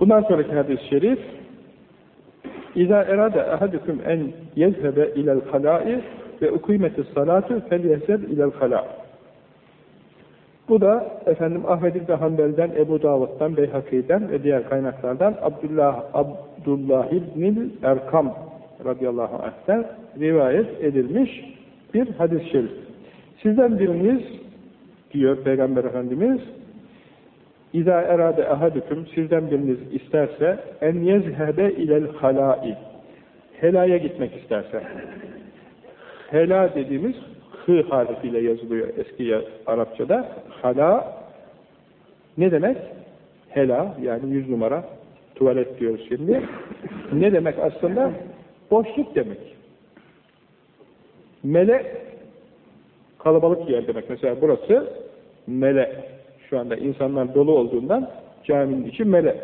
Bundan sonraki hadis-i şerif İza erade ahadukum en yezhebe ilel halai ve ukîmetis salatu felyezheb ilel halâ. Bu da efendim Ahmed İbni Hanbel'den, Ebu Davud'dan, Beyhaki'den ve diğer kaynaklardan Abdullah Abdullah İbnil Erkam radıyallahu anh'ten rivayet edilmiş bir hadis-i şerif. Sizden biriniz diyor Peygamber Efendimiz İza erade ahadukum sizden biriniz isterse en yezhebe ilel halai helaya gitmek isterse. Hela dediğimiz hı harfiyle yazılıyor eski Arapçada. Hala ne demek? hela yani yüz numara. Tuvalet diyoruz şimdi. Ne demek aslında? boşluk demek. Mele kalabalık yer demek. Mesela burası mele şu anda insanlar dolu olduğundan caminin içi mele.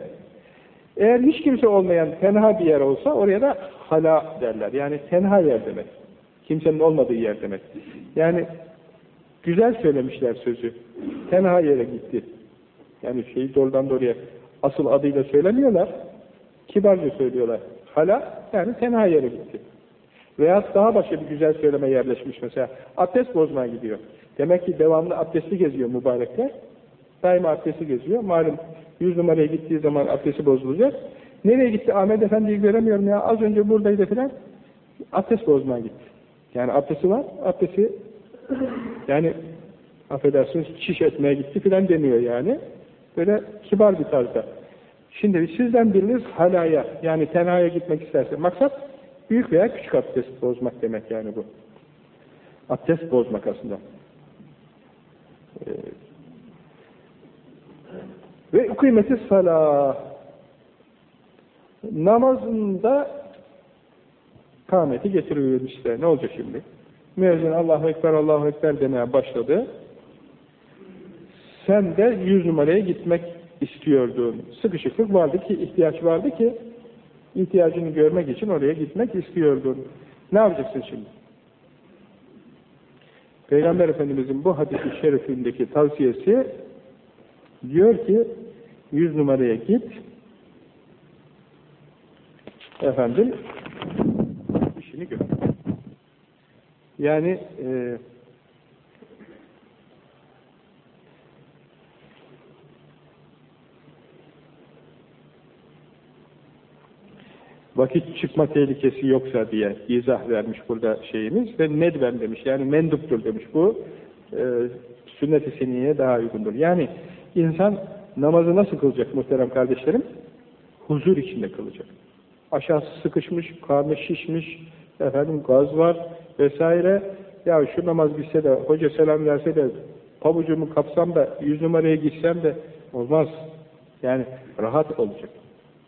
Eğer hiç kimse olmayan tenha bir yer olsa oraya da hala derler. Yani tenha yer demek. Kimsenin olmadığı yer demek. Yani güzel söylemişler sözü. Tenha yere gitti. Yani şeyi doğrudan doğruya asıl adıyla söylemiyorlar. Kibarca söylüyorlar. Hala yani tenha yere gitti. Veya daha başka bir güzel söyleme yerleşmiş mesela. Abdest bozmaya gidiyor. Demek ki devamlı abdestli geziyor mübarekler. Daima abdesti geziyor. Malum yüz numaraya gittiği zaman abdesti bozulacak. Nereye gitti? Ahmet Efendi'yi göremiyorum ya. Az önce buradaydı filan. Abdest bozmaya gitti. Yani abdesti var. Abdesti yani affedersiniz çiş etmeye gitti filan deniyor yani. Böyle kibar bir tarzda. Şimdi sizden biriniz halaya yani tenhaya gitmek isterse maksat büyük veya küçük abdest bozmak demek yani bu. Abdest bozmak aslında. Ee, ve kıymeti salah. Namazında kâmeti getiriyor işte. Ne olacak şimdi? Müezzin Allahu Ekber, Allahu Ekber demeye başladı. Sen de yüz numaraya gitmek istiyordun. Sıkışıklık vardı ki, ihtiyaç vardı ki, ihtiyacını görmek için oraya gitmek istiyordun. Ne yapacaksın şimdi? Peygamber Efendimizin bu hadisi şerifindeki tavsiyesi diyor ki yüz numaraya git efendim işini gör. Yani e, vakit çıkma tehlikesi yoksa diye izah vermiş burada şeyimiz ve nedben demiş yani menduptur demiş bu e, sünnet-i daha uygundur. Yani insan namazı nasıl kılacak muhterem kardeşlerim? Huzur içinde kılacak. Aşağısı sıkışmış, karnı şişmiş, efendim gaz var vesaire. Ya şu namaz bitse de, hoca selam verse de, pabucumu kapsam da, yüz numaraya gitsem de olmaz. Yani rahat olacak.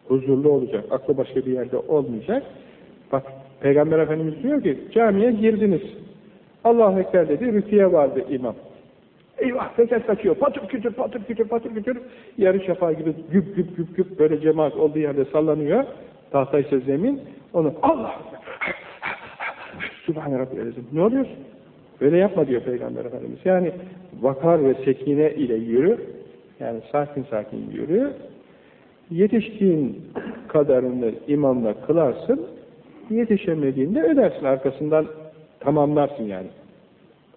Huzurlu olacak. Aklı başka bir yerde olmayacak. Bak Peygamber Efendimiz diyor ki camiye girdiniz. Allahu Ekber dedi, rüküye vardı imam. Eyvah rekat kaçıyor. Patır kütür patır kütür patır kütür. Yarı şafağı gibi güp güp güp güp böyle cemaat olduğu yerde sallanıyor. Tahtaysa zemin. Onu Allah Sübhane Rabbi Ne oluyor? Böyle yapma diyor Peygamber Efendimiz. Yani vakar ve sekine ile yürü. Yani sakin sakin yürü. Yetiştiğin kadarını imamla kılarsın. Yetişemediğinde ödersin. Arkasından tamamlarsın yani.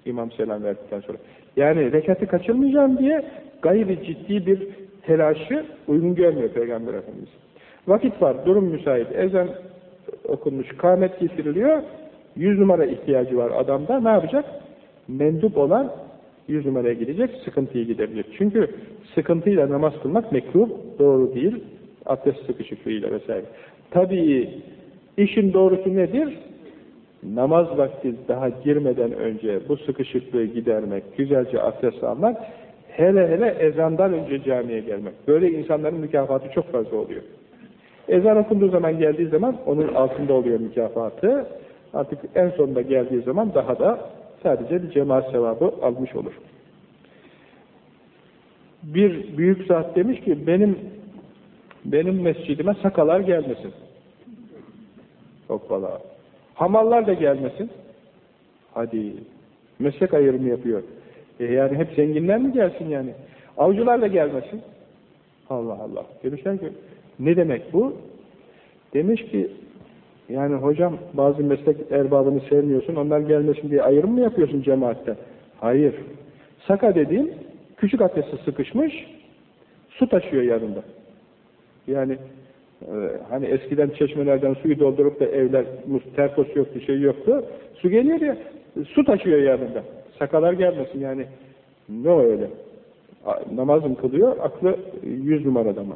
İmam selam verdikten sonra. Yani rekatı kaçırmayacağım diye gayri ciddi bir telaşı uygun görmüyor Peygamber Efendimiz. Vakit var, durum müsait, ezan okunmuş, kâmet getiriliyor, yüz numara ihtiyacı var adamda, ne yapacak? Mendup olan yüz numaraya gidecek, sıkıntıyı gidebilir. Çünkü sıkıntıyla namaz kılmak mekruh, doğru değil, abdest sıkışıklığıyla vesaire. Tabii işin doğrusu nedir? Namaz vakti daha girmeden önce bu sıkışıklığı gidermek, güzelce abdest almak, hele hele ezandan önce camiye gelmek. Böyle insanların mükafatı çok fazla oluyor. Ezan okunduğu zaman geldiği zaman onun altında oluyor mükafatı. Artık en sonunda geldiği zaman daha da sadece bir cemaat sevabı almış olur. Bir büyük zat demiş ki benim benim mescidime sakalar gelmesin. Hoppala. Hamallar da gelmesin. Hadi. Meslek ayrımı yapıyor. E yani hep zenginler mi gelsin yani? Avcılar da gelmesin. Allah Allah. Demişler ki Ne demek bu? Demiş ki yani hocam bazı meslek erbabını sevmiyorsun, onlar gelmesin diye ayrım mı yapıyorsun cemaatte? Hayır. Saka dediğim küçük abdesti sıkışmış, su taşıyor yanında. Yani hani eskiden çeşmelerden suyu doldurup da evler terkos yoktu, şey yoktu. Su geliyor ya, su taşıyor yanında. Sakalar gelmesin yani. Ne o öyle? Namazım kılıyor, aklı yüz numarada mı?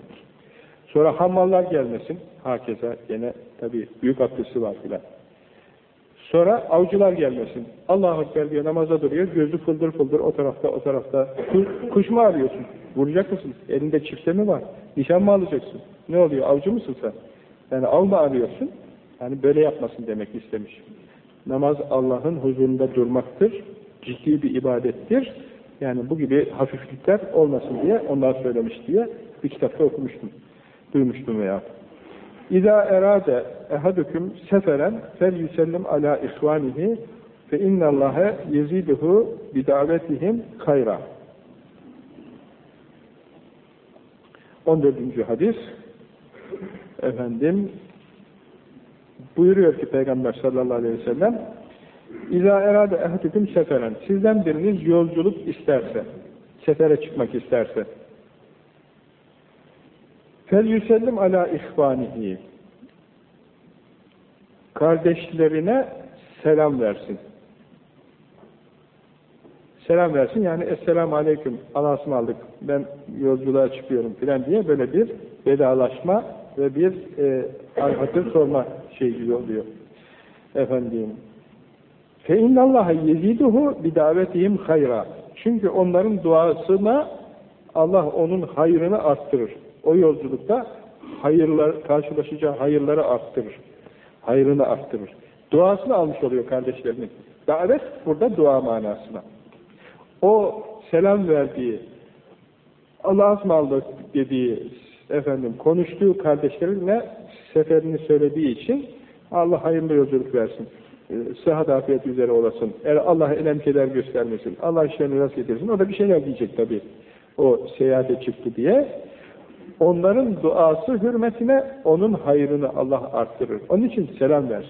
Sonra hammallar gelmesin. Hakeza gene tabi büyük abdesti var filan. Sonra avcılar gelmesin. Allah Ekber diyor namaza duruyor. Gözü fıldır fıldır o tarafta o tarafta. Kuş mu arıyorsun? Vuracak mısın? Elinde çifte mi var? Nişan mı alacaksın? Ne oluyor? Avcı mısın sen? Yani av mı arıyorsun? Yani böyle yapmasın demek istemiş. Namaz Allah'ın huzurunda durmaktır. Ciddi bir ibadettir. Yani bu gibi hafiflikler olmasın diye onlar söylemiş diye bir kitapta okumuştum. Duymuştum veya. İza erade ehadüküm seferen fel yüsellim ala ihvanihi fe innallâhe yeziduhu bidavetihim hayra. 14. hadis efendim buyuruyor ki Peygamber sallallahu aleyhi ve sellem İza erade ehadüküm seferen sizden biriniz yolculuk isterse sefere çıkmak isterse Fel yüsellim ala ihvanihi. Kardeşlerine selam versin. Selam versin yani Esselamu Aleyküm Allah'a aldık ben yolculuğa çıkıyorum filan diye böyle bir vedalaşma ve bir e, hatır sorma şeyi oluyor. Efendim fe innallaha yeziduhu bi davetihim hayra. Çünkü onların duasına Allah onun hayrını arttırır o yolculukta hayırlar, karşılaşacağı hayırları arttırır. Hayrını arttırır. Duasını almış oluyor kardeşlerinin. Davet burada dua manasına. O selam verdiği, Allah'a ısmarladık dediği, efendim konuştuğu kardeşlerine seferini söylediği için Allah hayırlı yolculuk versin. E, sıhhat afiyet üzere olasın. Er, Allah elem keder göstermesin. Allah işlerini rast getirsin. O da bir şeyler diyecek tabii. O seyahate çıktı diye. Onların duası hürmetine onun hayrını Allah arttırır. Onun için selam ver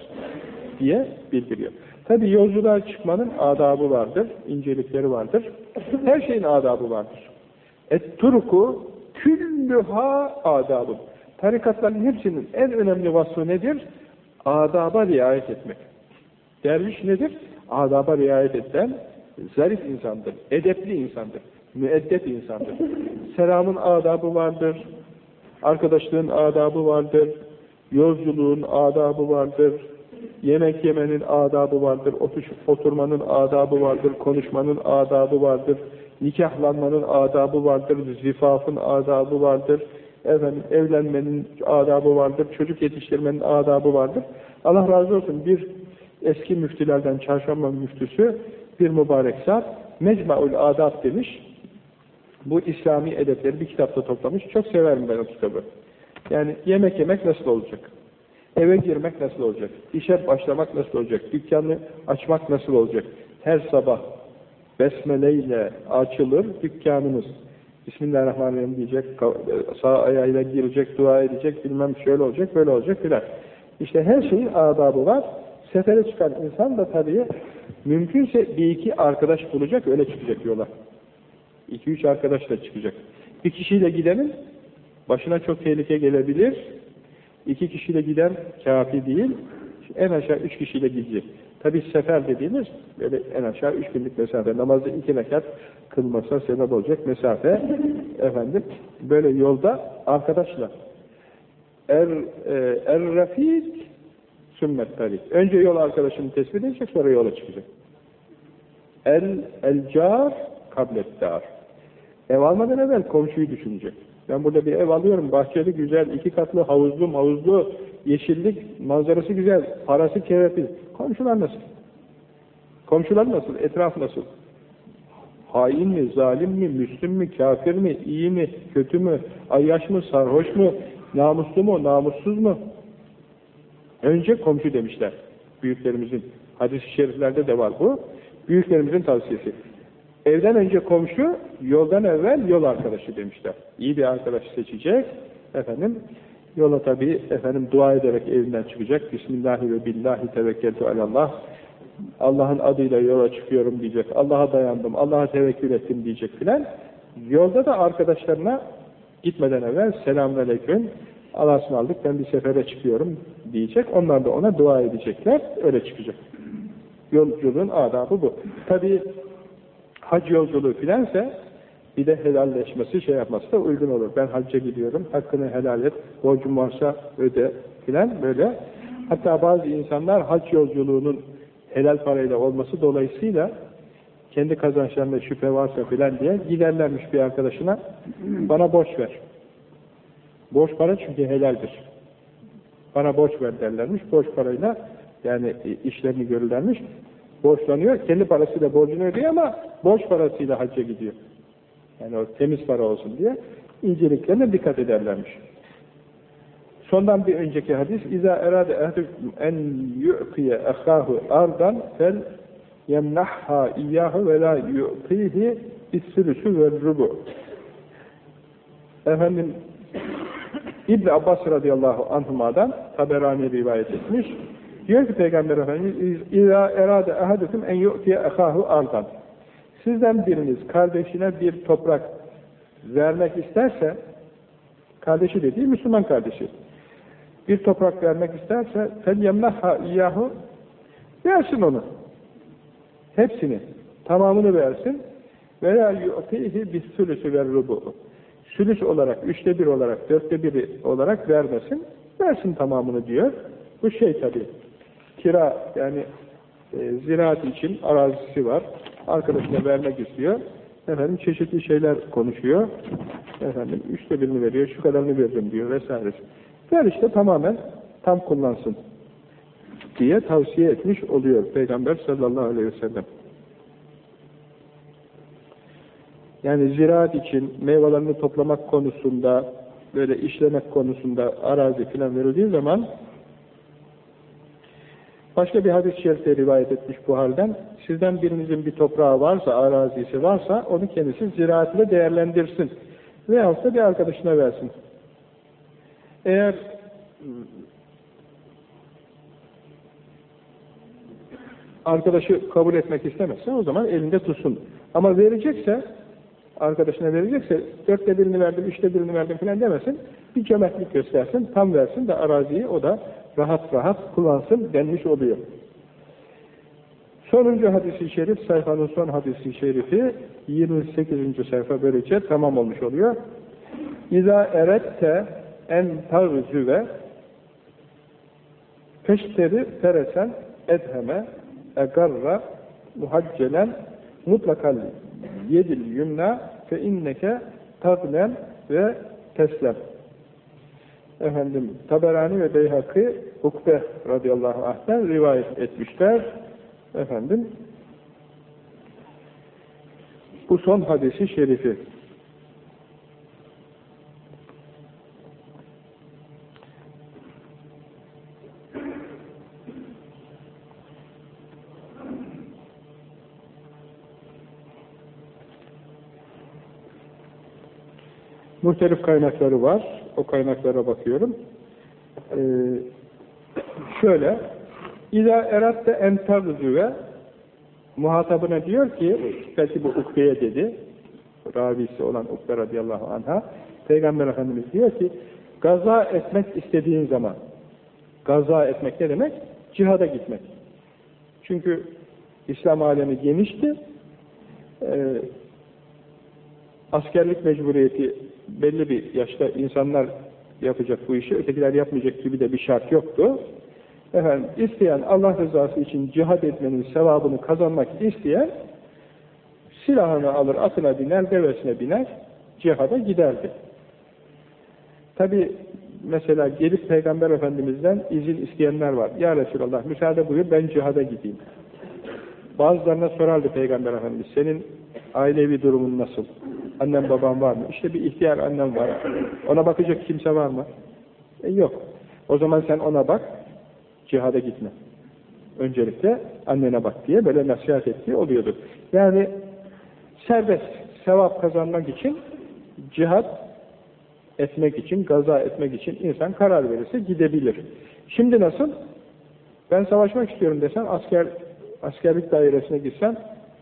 diye bildiriyor. Tabi yolculuğa çıkmanın adabı vardır, incelikleri vardır. Her şeyin adabı vardır. Et turku küllüha adabı. Tarikatların hepsinin en önemli vasfı nedir? Adaba riayet etmek. Derviş nedir? Adaba riayet eden zarif insandır, edepli insandır müeddep insandır. Selamın adabı vardır, arkadaşlığın adabı vardır, yolculuğun adabı vardır, yemek yemenin adabı vardır, oturmanın adabı vardır, konuşmanın adabı vardır, nikahlanmanın adabı vardır, zifafın adabı vardır, efendim evlenmenin adabı vardır, çocuk yetiştirmenin adabı vardır. Allah razı olsun bir eski müftülerden çarşamba müftüsü bir mübarek zat Mecmu'ul Adab demiş. Bu İslami edepleri bir kitapta toplamış. Çok severim ben o kitabı. Yani yemek yemek nasıl olacak? Eve girmek nasıl olacak? İşe başlamak nasıl olacak? Dükkanı açmak nasıl olacak? Her sabah besmeleyle açılır dükkanımız. Bismillahirrahmanirrahim diyecek, sağ ayağıyla girecek, dua edecek, bilmem şöyle olacak, böyle olacak filan. İşte her şeyin adabı var. Sefere çıkan insan da tabii mümkünse bir iki arkadaş bulacak, öyle çıkacak yola. İki üç arkadaşla çıkacak. Bir kişiyle gidenin başına çok tehlike gelebilir. İki kişiyle giden kafi değil. En aşağı üç kişiyle gidecek. Tabi sefer dediğimiz böyle en aşağı üç günlük mesafe. Namazda iki rekat kılmasa sebep olacak mesafe. Efendim böyle yolda arkadaşla. Er, e, er rafik sümmet tarik. Önce yol arkadaşını tespit edecek sonra yola çıkacak. El, el car kablettar. Ev almadan evvel komşuyu düşünecek. Ben burada bir ev alıyorum, bahçeli, güzel, iki katlı, havuzlu, havuzlu, yeşillik, manzarası güzel, parası kerefiz. Komşular nasıl? Komşular nasıl? Etraf nasıl? Hain mi, zalim mi, müslüm mü, kafir mi, iyi mi, kötü mü, ayyaş mı, sarhoş mu, namuslu mu, namussuz mu? Önce komşu demişler büyüklerimizin. Hadis-i şeriflerde de var bu. Büyüklerimizin tavsiyesi. Evden önce komşu, yoldan evvel yol arkadaşı demişler. İyi bir arkadaş seçecek, efendim, Yola tabi efendim dua ederek evinden çıkacak. Bismillahi ve billahi tevekkeltu alallah. Allah'ın adıyla yola çıkıyorum diyecek. Allah'a dayandım, Allah'a tevekkül ettim diyecek filan. Yolda da arkadaşlarına gitmeden evvel selamünaleyküm, Allah'a ısmarladık ben bir sefere çıkıyorum diyecek. Onlar da ona dua edecekler. Öyle çıkacak. Yolculuğun adabı bu. Tabi hac yolculuğu filanse de helalleşmesi şey yapması da uygun olur. Ben hacca gidiyorum, hakkını helal et, borcum varsa öde filan böyle. Hatta bazı insanlar hac yolculuğunun helal parayla olması dolayısıyla kendi kazançlarında şüphe varsa filan diye giderlermiş bir arkadaşına bana borç ver. Borç para çünkü helaldir. Bana borç ver derlermiş. Borç parayla yani işlerini görürlermiş. Borçlanıyor. Kendi parasıyla borcunu ödüyor ama borç parasıyla hacca gidiyor. Yani o temiz para olsun diye inceliklerine dikkat ederlermiş. Sondan bir önceki hadis İza erade ehdukum en yu'tiye ahahu ardan fel yemnahha iyyahu ve la yu'tihi bis-sülüsü ve rubu. Efendim İbn Abbas radıyallahu anhuma'dan Taberani rivayet etmiş. Diyor ki Peygamber Efendimiz İza erade ahadukum en yu'tiye ahahu ardan. Sizden biriniz kardeşine bir toprak vermek isterse kardeşi dediği Müslüman kardeşi bir toprak vermek isterse فَلْيَمْنَحَا اِيَّهُ versin onu. Hepsini. Tamamını versin. veya يُعْتِيهِ بِالسُّلُسü وَالرُّبُعُ Sülüs olarak, üçte bir olarak, dörtte biri olarak vermesin. Versin tamamını diyor. Bu şey tabi. Kira yani e, ziraat için arazisi var. Arkadaşına vermek istiyor. Efendim çeşitli şeyler konuşuyor. Efendim üçte birini veriyor, şu kadarını veririm diyor vesaire. Ver işte tamamen tam kullansın diye tavsiye etmiş oluyor Peygamber sallallahu aleyhi ve sellem. Yani ziraat için meyvelerini toplamak konusunda, böyle işlemek konusunda arazi filan verildiği zaman başka bir hadis-i şerifte rivayet etmiş bu halden sizden birinizin bir toprağı varsa, arazisi varsa onu kendisi ziraatile değerlendirsin. Veyahut da bir arkadaşına versin. Eğer arkadaşı kabul etmek istemezse o zaman elinde tutsun. Ama verecekse, arkadaşına verecekse, dörtte birini verdim, üçte birini verdim falan demesin, bir cömertlik göstersin, tam versin de araziyi o da rahat rahat kullansın denmiş oluyor. Sonuncu hadisi şerif, sayfanın son hadisi şerifi, 28. sayfa böylece tamam olmuş oluyor. İza erette en tagzüve peşteri feresen edheme egarra muhaccelen mutlakal yedil yumna fe inneke taglen ve teslem efendim Taberani ve Beyhakı Ukbe radıyallahu anh'ten rivayet etmişler efendim bu son hadisi şerifi Muhtelif kaynakları var. O kaynaklara bakıyorum. Ee, şöyle İza eratte entavzüve muhatabına diyor ki belki bu Ukbe'ye dedi ravisi olan Ukbe radıyallahu anha Peygamber Efendimiz diyor ki gaza etmek istediğin zaman gaza etmek ne demek? Cihada gitmek. Çünkü İslam alemi genişti. Ee, askerlik mecburiyeti belli bir yaşta insanlar yapacak bu işi, ötekiler yapmayacak gibi de bir şart yoktu. Efendim, isteyen Allah rızası için cihad etmenin sevabını kazanmak isteyen silahını alır, atına biner, devesine biner, cihada giderdi. Tabi mesela gelip Peygamber Efendimiz'den izin isteyenler var. Ya Resulallah müsaade buyur ben cihada gideyim. Bazılarına sorardı Peygamber Efendimiz senin ailevi durumun nasıl? Annem babam var mı? İşte bir ihtiyar annem var. Ona bakacak kimse var mı? E yok. O zaman sen ona bak, cihada gitme. Öncelikle annene bak diye böyle nasihat ettiği oluyordu. Yani serbest, sevap kazanmak için cihad etmek için, gaza etmek için insan karar verirse gidebilir. Şimdi nasıl? Ben savaşmak istiyorum desen, asker askerlik dairesine gitsen,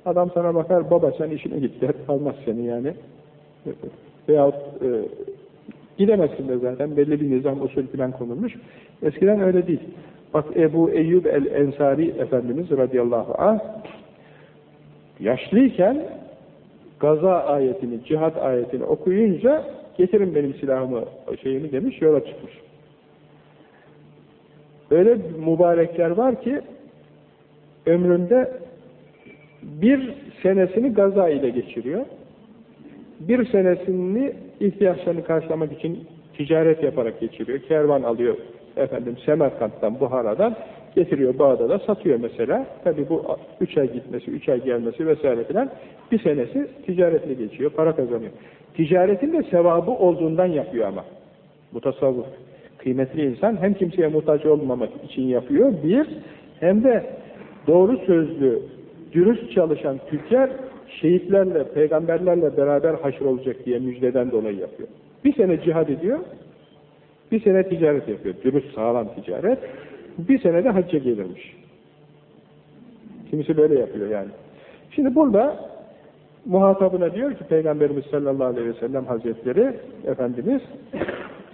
adam sana bakar, baba sen işine git der, almaz seni yani. Veyahut e, gidemezsin de zaten, belli bir nizam usul falan konulmuş. Eskiden öyle değil. Bak Ebu Eyyub el-Ensari Efendimiz radıyallahu anh, yaşlıyken gaza ayetini, cihat ayetini okuyunca getirin benim silahımı, şeyimi demiş, yola çıkmış. Öyle mübarekler var ki ömründe bir senesini gaza ile geçiriyor. Bir senesini ihtiyaçlarını karşılamak için ticaret yaparak geçiriyor. Kervan alıyor efendim Semerkant'tan, Buhara'dan getiriyor Bağdat'a satıyor mesela. Tabi bu üç ay gitmesi, üç ay gelmesi vesaire filan bir senesi ticaretle geçiyor, para kazanıyor. Ticaretin de sevabı olduğundan yapıyor ama. Bu tasavvuf. Kıymetli insan hem kimseye muhtaç olmamak için yapıyor bir, hem de doğru sözlü, dürüst çalışan tüccar şehitlerle, peygamberlerle beraber haşr olacak diye müjdeden dolayı yapıyor. Bir sene cihad ediyor, bir sene ticaret yapıyor. Dürüst, sağlam ticaret. Bir sene de hacca gelirmiş. Kimisi böyle yapıyor yani. Şimdi burada muhatabına diyor ki Peygamberimiz sallallahu aleyhi ve sellem hazretleri Efendimiz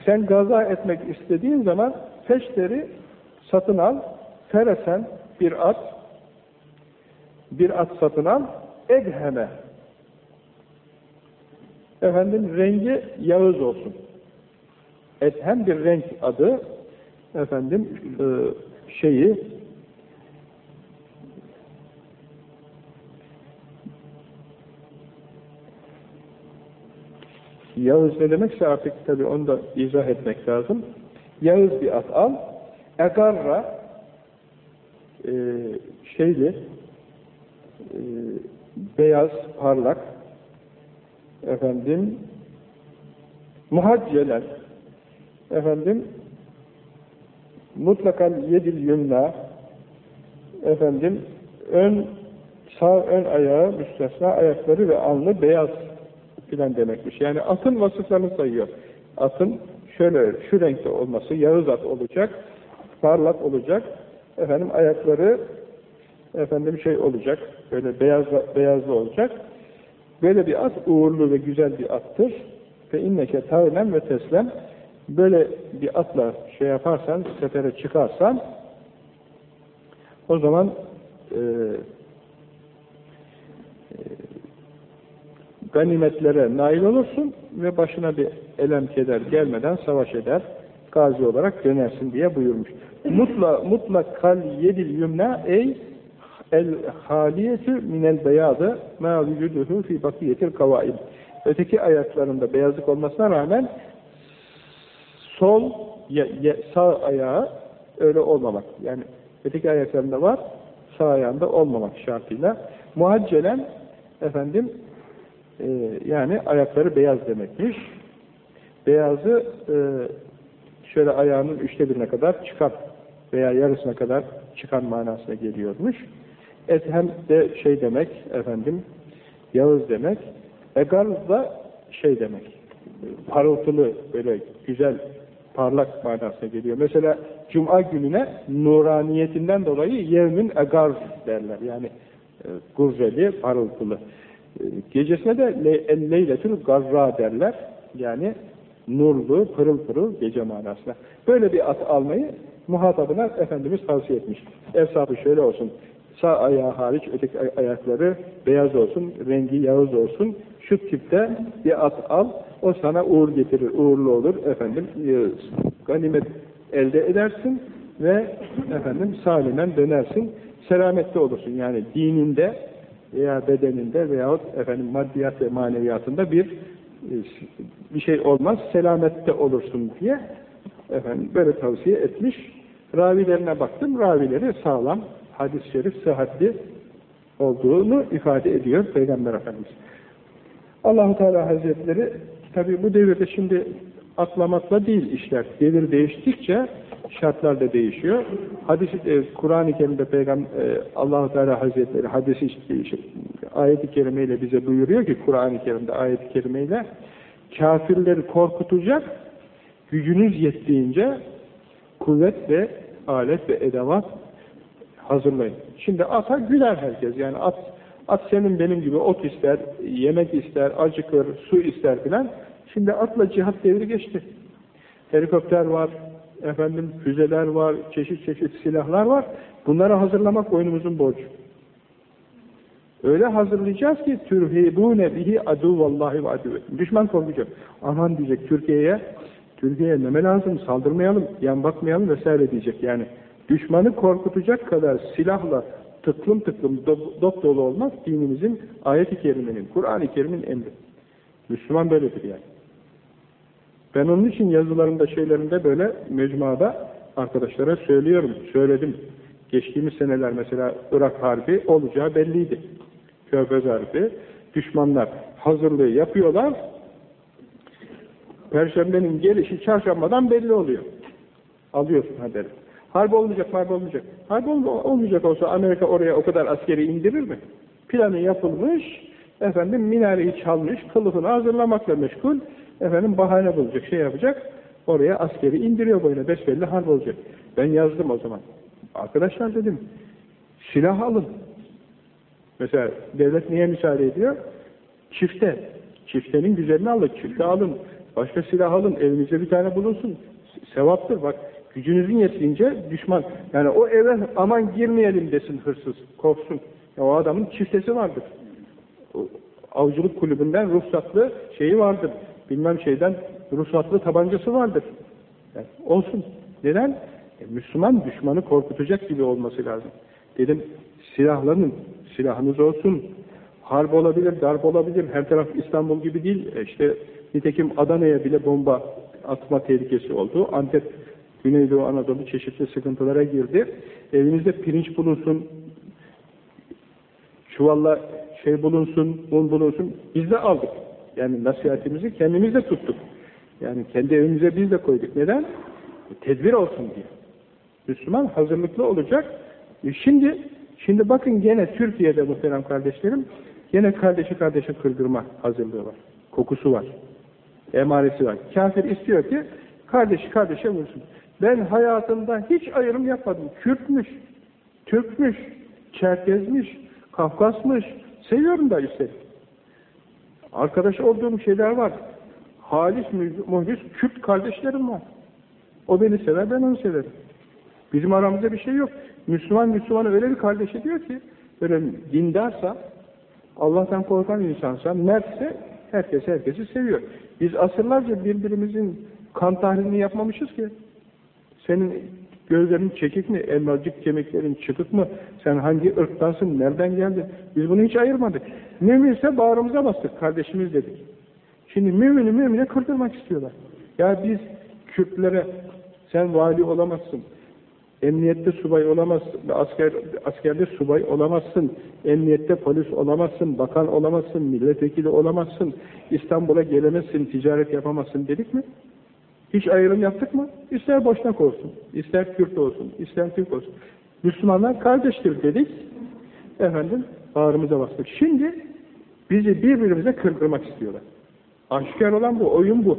sen gaza etmek istediğin zaman feşleri satın al feresen bir at bir at satın al egheme efendim rengi yağız olsun hem bir renk adı efendim e, şeyi Yağız ne demekse artık tabi onu da izah etmek lazım. Yağız bir at al. Egarra e, şeyli e, beyaz, parlak efendim muhaccelen efendim mutlaka yedil yümna efendim ön sağ ön ayağı müstesna ayakları ve alnı beyaz filan demekmiş. Yani atın vasıflarını sayıyor. Atın şöyle şu renkte olması, yağız at olacak, parlak olacak, efendim ayakları efendim şey olacak, böyle beyazlı, beyazlı olacak. Böyle bir at uğurlu ve güzel bir attır. Ve inneke tavlen ve teslem böyle bir atla şey yaparsan, sefere çıkarsan o zaman e, e, ganimetlere nail olursun ve başına bir elem keder gelmeden savaş eder, gazi olarak dönersin diye buyurmuş. Mutla, mutlak kal yedil yümne ey el haliyetü minel beyadı ma vücuduhu fi bakiyetil kavaim. Öteki ayaklarında beyazlık olmasına rağmen sol sağ ayağı öyle olmamak. Yani öteki ayaklarında var, sağ ayağında olmamak şartıyla. Muhaccelen efendim e, yani ayakları beyaz demekmiş. Beyazı e, şöyle ayağının üçte birine kadar çıkan veya yarısına kadar çıkan manasına geliyormuş. Ethem de şey demek efendim Yağız demek. Egal da şey demek parıltılı böyle güzel parlak manasına geliyor. Mesela Cuma gününe nuraniyetinden dolayı yevmin egar derler. Yani e, gurreli, parıltılı. E, gecesine de le, leyletül garra derler. Yani nurlu, pırıl pırıl gece manasına. Böyle bir at almayı muhatabına Efendimiz tavsiye etmiş. Efsafı şöyle olsun, sağ ayağı hariç öteki ayakları beyaz olsun, rengi yağız olsun, şu tipte bir at al, o sana uğur getirir, uğurlu olur, efendim, e, ganimet elde edersin ve efendim salimen dönersin, selamette olursun. Yani dininde veya bedeninde veyahut efendim maddiyat ve maneviyatında bir e, bir şey olmaz, selamette olursun diye efendim böyle tavsiye etmiş. Ravilerine baktım, ravileri sağlam, hadis-i şerif sıhhatli olduğunu ifade ediyor Peygamber Efendimiz. Allahu Teala Hazretleri tabi bu devirde şimdi atlamakla değil işler. Devir değiştikçe şartlar da değişiyor. Hadis e, Kur'an-ı Kerim'de Peygamber e, Allahu Teala Hazretleri hadisi ayet-i kerimeyle bize buyuruyor ki Kur'an-ı Kerim'de ayet-i kerimeyle kafirleri korkutacak gücünüz yettiğince kuvvet ve alet ve edevat hazırlayın. Şimdi ata güler herkes. Yani at, at senin benim gibi ot ister, yemek ister, acıkır, su ister filan. Şimdi atla cihat devri geçti. Helikopter var, efendim füzeler var, çeşit çeşit silahlar var. Bunları hazırlamak boynumuzun borcu. Öyle hazırlayacağız ki türhibune bihi aduvallahi ve aduve. Düşman korkacak. Aman diyecek Türkiye'ye Türkiye'ye neme lazım, saldırmayalım, yan bakmayalım vesaire diyecek. Yani düşmanı korkutacak kadar silahla tıklım tıklım dop dolu olmak dinimizin ayet-i kerimenin, Kur'an-ı Kerim'in emri. Müslüman böyledir yani. Ben onun için yazılarımda, şeylerimde böyle mecmuada arkadaşlara söylüyorum, söyledim. Geçtiğimiz seneler mesela Irak Harbi olacağı belliydi. Körfez Harbi. Düşmanlar hazırlığı yapıyorlar. Perşembenin gelişi çarşambadan belli oluyor. Alıyorsun haberi. Harp olmayacak, harp olmayacak. Harp olmayacak olsa Amerika oraya o kadar askeri indirir mi? Planı yapılmış, efendim minareyi çalmış, kılıfını hazırlamakla meşgul, efendim bahane bulacak, şey yapacak, oraya askeri indiriyor boyuna, besbelli harp olacak. Ben yazdım o zaman. Arkadaşlar dedim, silah alın. Mesela devlet niye müsaade ediyor? Çifte. Çiftenin güzelini alın, çifte alın. Başka silah alın, evinizde bir tane bulunsun. Sevaptır bak. Gücünüzün yettiğince düşman. Yani o eve aman girmeyelim desin hırsız, korksun. Ya o adamın çiftesi vardır. Avcılık kulübünden ruhsatlı şeyi vardır. Bilmem şeyden ruhsatlı tabancası vardır. Yani olsun. Neden? E, Müslüman düşmanı korkutacak gibi olması lazım. Dedim silahlanın, silahınız olsun. Harp olabilir, darp olabilir. Her taraf İstanbul gibi değil. E işte nitekim Adana'ya bile bomba atma tehlikesi oldu. Antep, Güneydoğu Anadolu çeşitli sıkıntılara girdi. Evinizde pirinç bulunsun, çuvalla şey bulunsun, un bulunsun. Biz de aldık. Yani nasihatimizi kendimiz de tuttuk. Yani kendi evimize biz de koyduk. Neden? Tedbir olsun diye. Müslüman hazırlıklı olacak. E şimdi şimdi bakın gene Türkiye'de muhterem kardeşlerim gene kardeşi kardeşe kırdırma hazırlığı var. Kokusu var. Emaresi var. Kafir istiyor ki kardeşi kardeşe vursun. Ben hayatımda hiç ayrım yapmadım. Kürtmüş, Türkmüş, Çerkezmiş, Kafkasmış. Seviyorum da üstelik. Arkadaş olduğum şeyler var. Halis, muhlis, Kürt kardeşlerim var. O beni sever, ben onu severim. Bizim aramızda bir şey yok. Müslüman Müslümanı öyle bir kardeş ediyor ki, böyle dindarsa, Allah'tan korkan insansa, mertse, herkes herkesi seviyor. Biz asırlarca birbirimizin kan tahlilini yapmamışız ki. Senin gözlerin çekik mi, elmacık kemiklerin çıkık mı, sen hangi ırktansın, nereden geldin? Biz bunu hiç ayırmadık. Müminse bağrımıza bastık, kardeşimiz dedik. Şimdi mümini mümine kırdırmak istiyorlar. Ya biz Kürtlere sen vali olamazsın, emniyette subay olamazsın, asker, askerde subay olamazsın, emniyette polis olamazsın, bakan olamazsın, milletvekili olamazsın, İstanbul'a gelemezsin, ticaret yapamazsın dedik mi? Hiç ayrım yaptık mı? İster Boşnak olsun, ister Kürt olsun, ister Türk olsun. Müslümanlar kardeştir dedik. Efendim, bağrımıza bastık. Şimdi bizi birbirimize kırdırmak istiyorlar. Aşikar olan bu, oyun bu.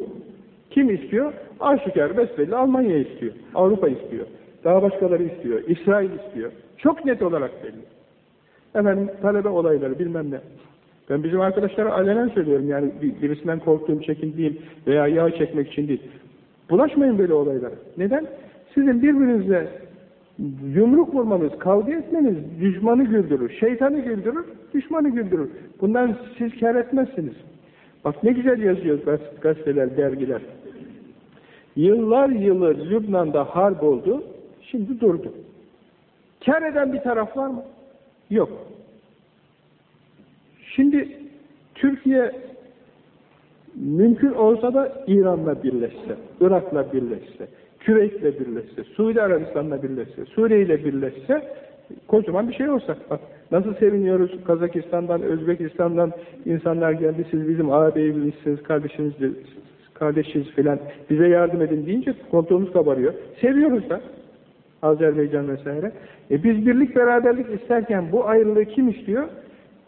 Kim istiyor? Aşikar, besbelli Almanya istiyor, Avrupa istiyor. Daha başkaları istiyor, İsrail istiyor. Çok net olarak belli. Efendim, talebe olayları bilmem ne. Ben bizim arkadaşlara alenen söylüyorum yani birisinden korktuğum, çekindiğim veya yağ çekmek için değil. Bulaşmayın böyle olaylara. Neden? Sizin birbirinizle yumruk vurmanız, kavga etmeniz düşmanı güldürür, şeytanı güldürür, düşmanı güldürür. Bundan siz kar etmezsiniz. Bak ne güzel yazıyor gazeteler, dergiler. Yıllar yılı Lübnan'da harp oldu, şimdi durdu. Kar eden bir taraf var mı? Yok. Şimdi Türkiye mümkün olsa da İran'la birleşse, Irak'la birleşse, Küveyt'le birleşse, Suudi Arabistan'la birleşse, Suriye ile birleşse kocaman bir şey olsak. Bak nasıl seviniyoruz Kazakistan'dan, Özbekistan'dan insanlar geldi, siz bizim ağabeyimizsiniz, kardeşiniz, kardeşiz filan, bize yardım edin deyince kontrolümüz kabarıyor. Seviyoruz da. Azerbaycan vesaire. E biz birlik beraberlik isterken bu ayrılığı kim istiyor?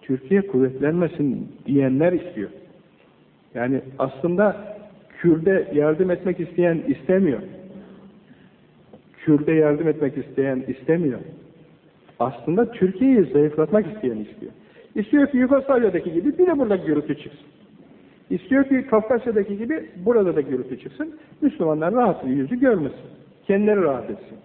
Türkiye kuvvetlenmesin diyenler istiyor. Yani aslında Kürde yardım etmek isteyen istemiyor. Kürde yardım etmek isteyen istemiyor. Aslında Türkiye'yi zayıflatmak isteyen istiyor. İstiyor ki Yugoslavya'daki gibi bir de burada gürültü çıksın. İstiyor ki Kafkasya'daki gibi burada da gürültü çıksın. Müslümanlar rahat yüzü görmesin. Kendileri rahat etsin.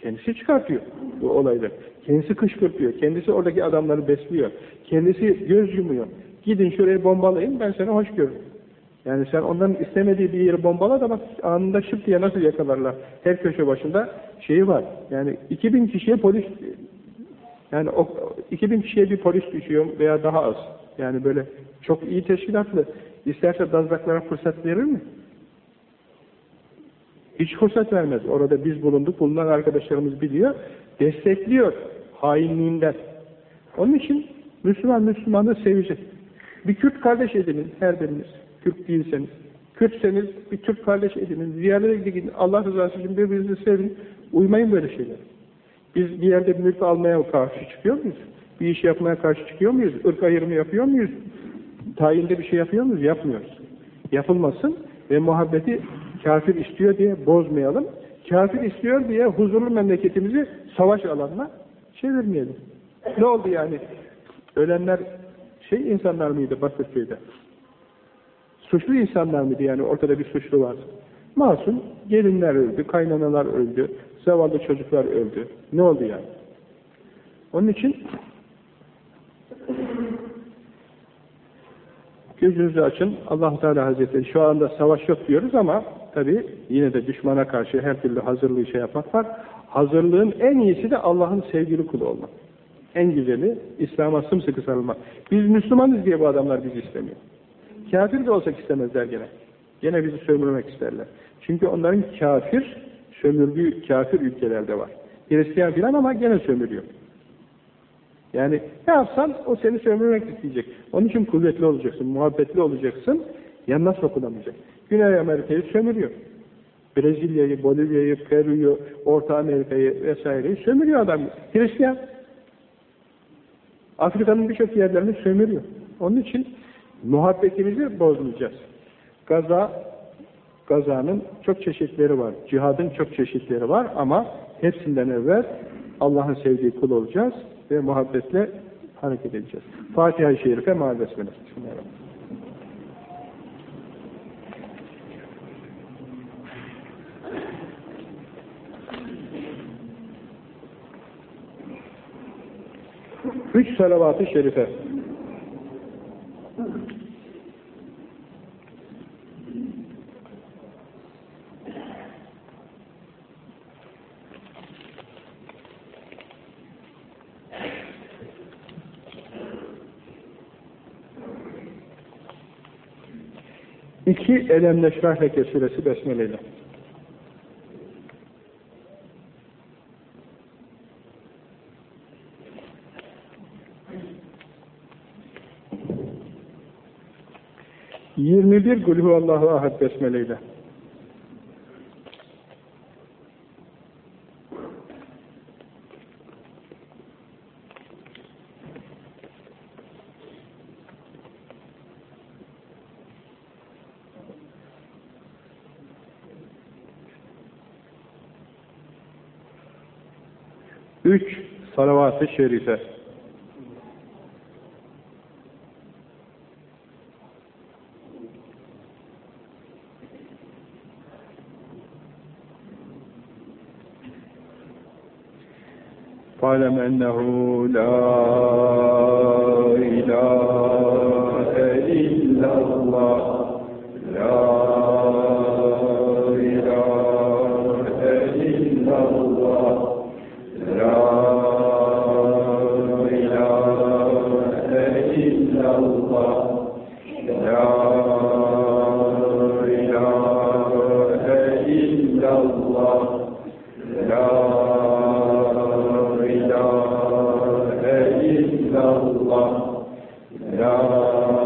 Kendisi çıkartıyor bu olayları. Kendisi kışkırtıyor. Kendisi oradaki adamları besliyor. Kendisi göz yumuyor. Gidin şuraya bombalayın ben seni hoş görürüm. Yani sen onların istemediği bir yeri bombala da bak anında şıp diye nasıl yakalarlar. Her köşe başında şeyi var. Yani 2000 kişiye polis yani o 2000 kişiye bir polis düşüyor veya daha az. Yani böyle çok iyi teşkilatlı. İsterse dazlaklara fırsat verir mi? Hiç fırsat vermez. Orada biz bulunduk, bulunan arkadaşlarımız biliyor. Destekliyor hainliğinden. Onun için Müslüman Müslümanı sevecek. Bir Kürt kardeş edinin her biriniz. Kürt değilseniz. Kürtseniz bir Türk kardeş edinin. Ziyarete gidin. Allah rızası için birbirinizi sevin. Uymayın böyle şeyler. Biz bir yerde mülk almaya karşı çıkıyor muyuz? Bir iş yapmaya karşı çıkıyor muyuz? Irk ayrımı yapıyor muyuz? Tayinde bir şey yapıyor muyuz? Yapmıyoruz. Yapılmasın ve muhabbeti kafir istiyor diye bozmayalım. Kafir istiyor diye huzurlu memleketimizi savaş alanına çevirmeyelim. Ne oldu yani? Ölenler şey insanlar mıydı Bakırköy'de? Suçlu insanlar mıydı yani ortada bir suçlu var? Masum gelinler öldü, kaynanalar öldü, zavallı çocuklar öldü. Ne oldu yani? Onun için gözünüzü açın. allah Teala Hazretleri şu anda savaş yok diyoruz ama tabi yine de düşmana karşı her türlü hazırlığı şey yapmak var. Hazırlığın en iyisi de Allah'ın sevgili kulu olmak. En güzeli İslam'a sımsıkı sarılmak. Biz Müslümanız diye bu adamlar bizi istemiyor. Kafir de olsak istemezler gene. Gene bizi sömürmek isterler. Çünkü onların kafir, sömürdüğü kafir ülkelerde var. Hristiyan filan ama gene sömürüyor. Yani ne yapsan o seni sömürmek isteyecek. Onun için kuvvetli olacaksın, muhabbetli olacaksın, yanına sokulamayacak. Güney Amerika'yı sömürüyor. Brezilya'yı, Bolivya'yı, Peru'yu, Orta Amerika'yı vesaireyi sömürüyor adam. Hristiyan. Afrika'nın birçok yerlerini sömürüyor. Onun için muhabbetimizi bozmayacağız. Gaza, gazanın çok çeşitleri var. Cihadın çok çeşitleri var ama hepsinden evvel Allah'ın sevdiği kul olacağız ve muhabbetle hareket edeceğiz. Fatiha-i Şerife Maal Besmele. Bismillahirrahmanirrahim. Üç salavat-ı şerife. İki elemleşrah leke suresi besmeleyle. 21 gülhü Allahu ahad besmeleyle. Üç salavat-ı şerife. فاعلم أنه لا الله يا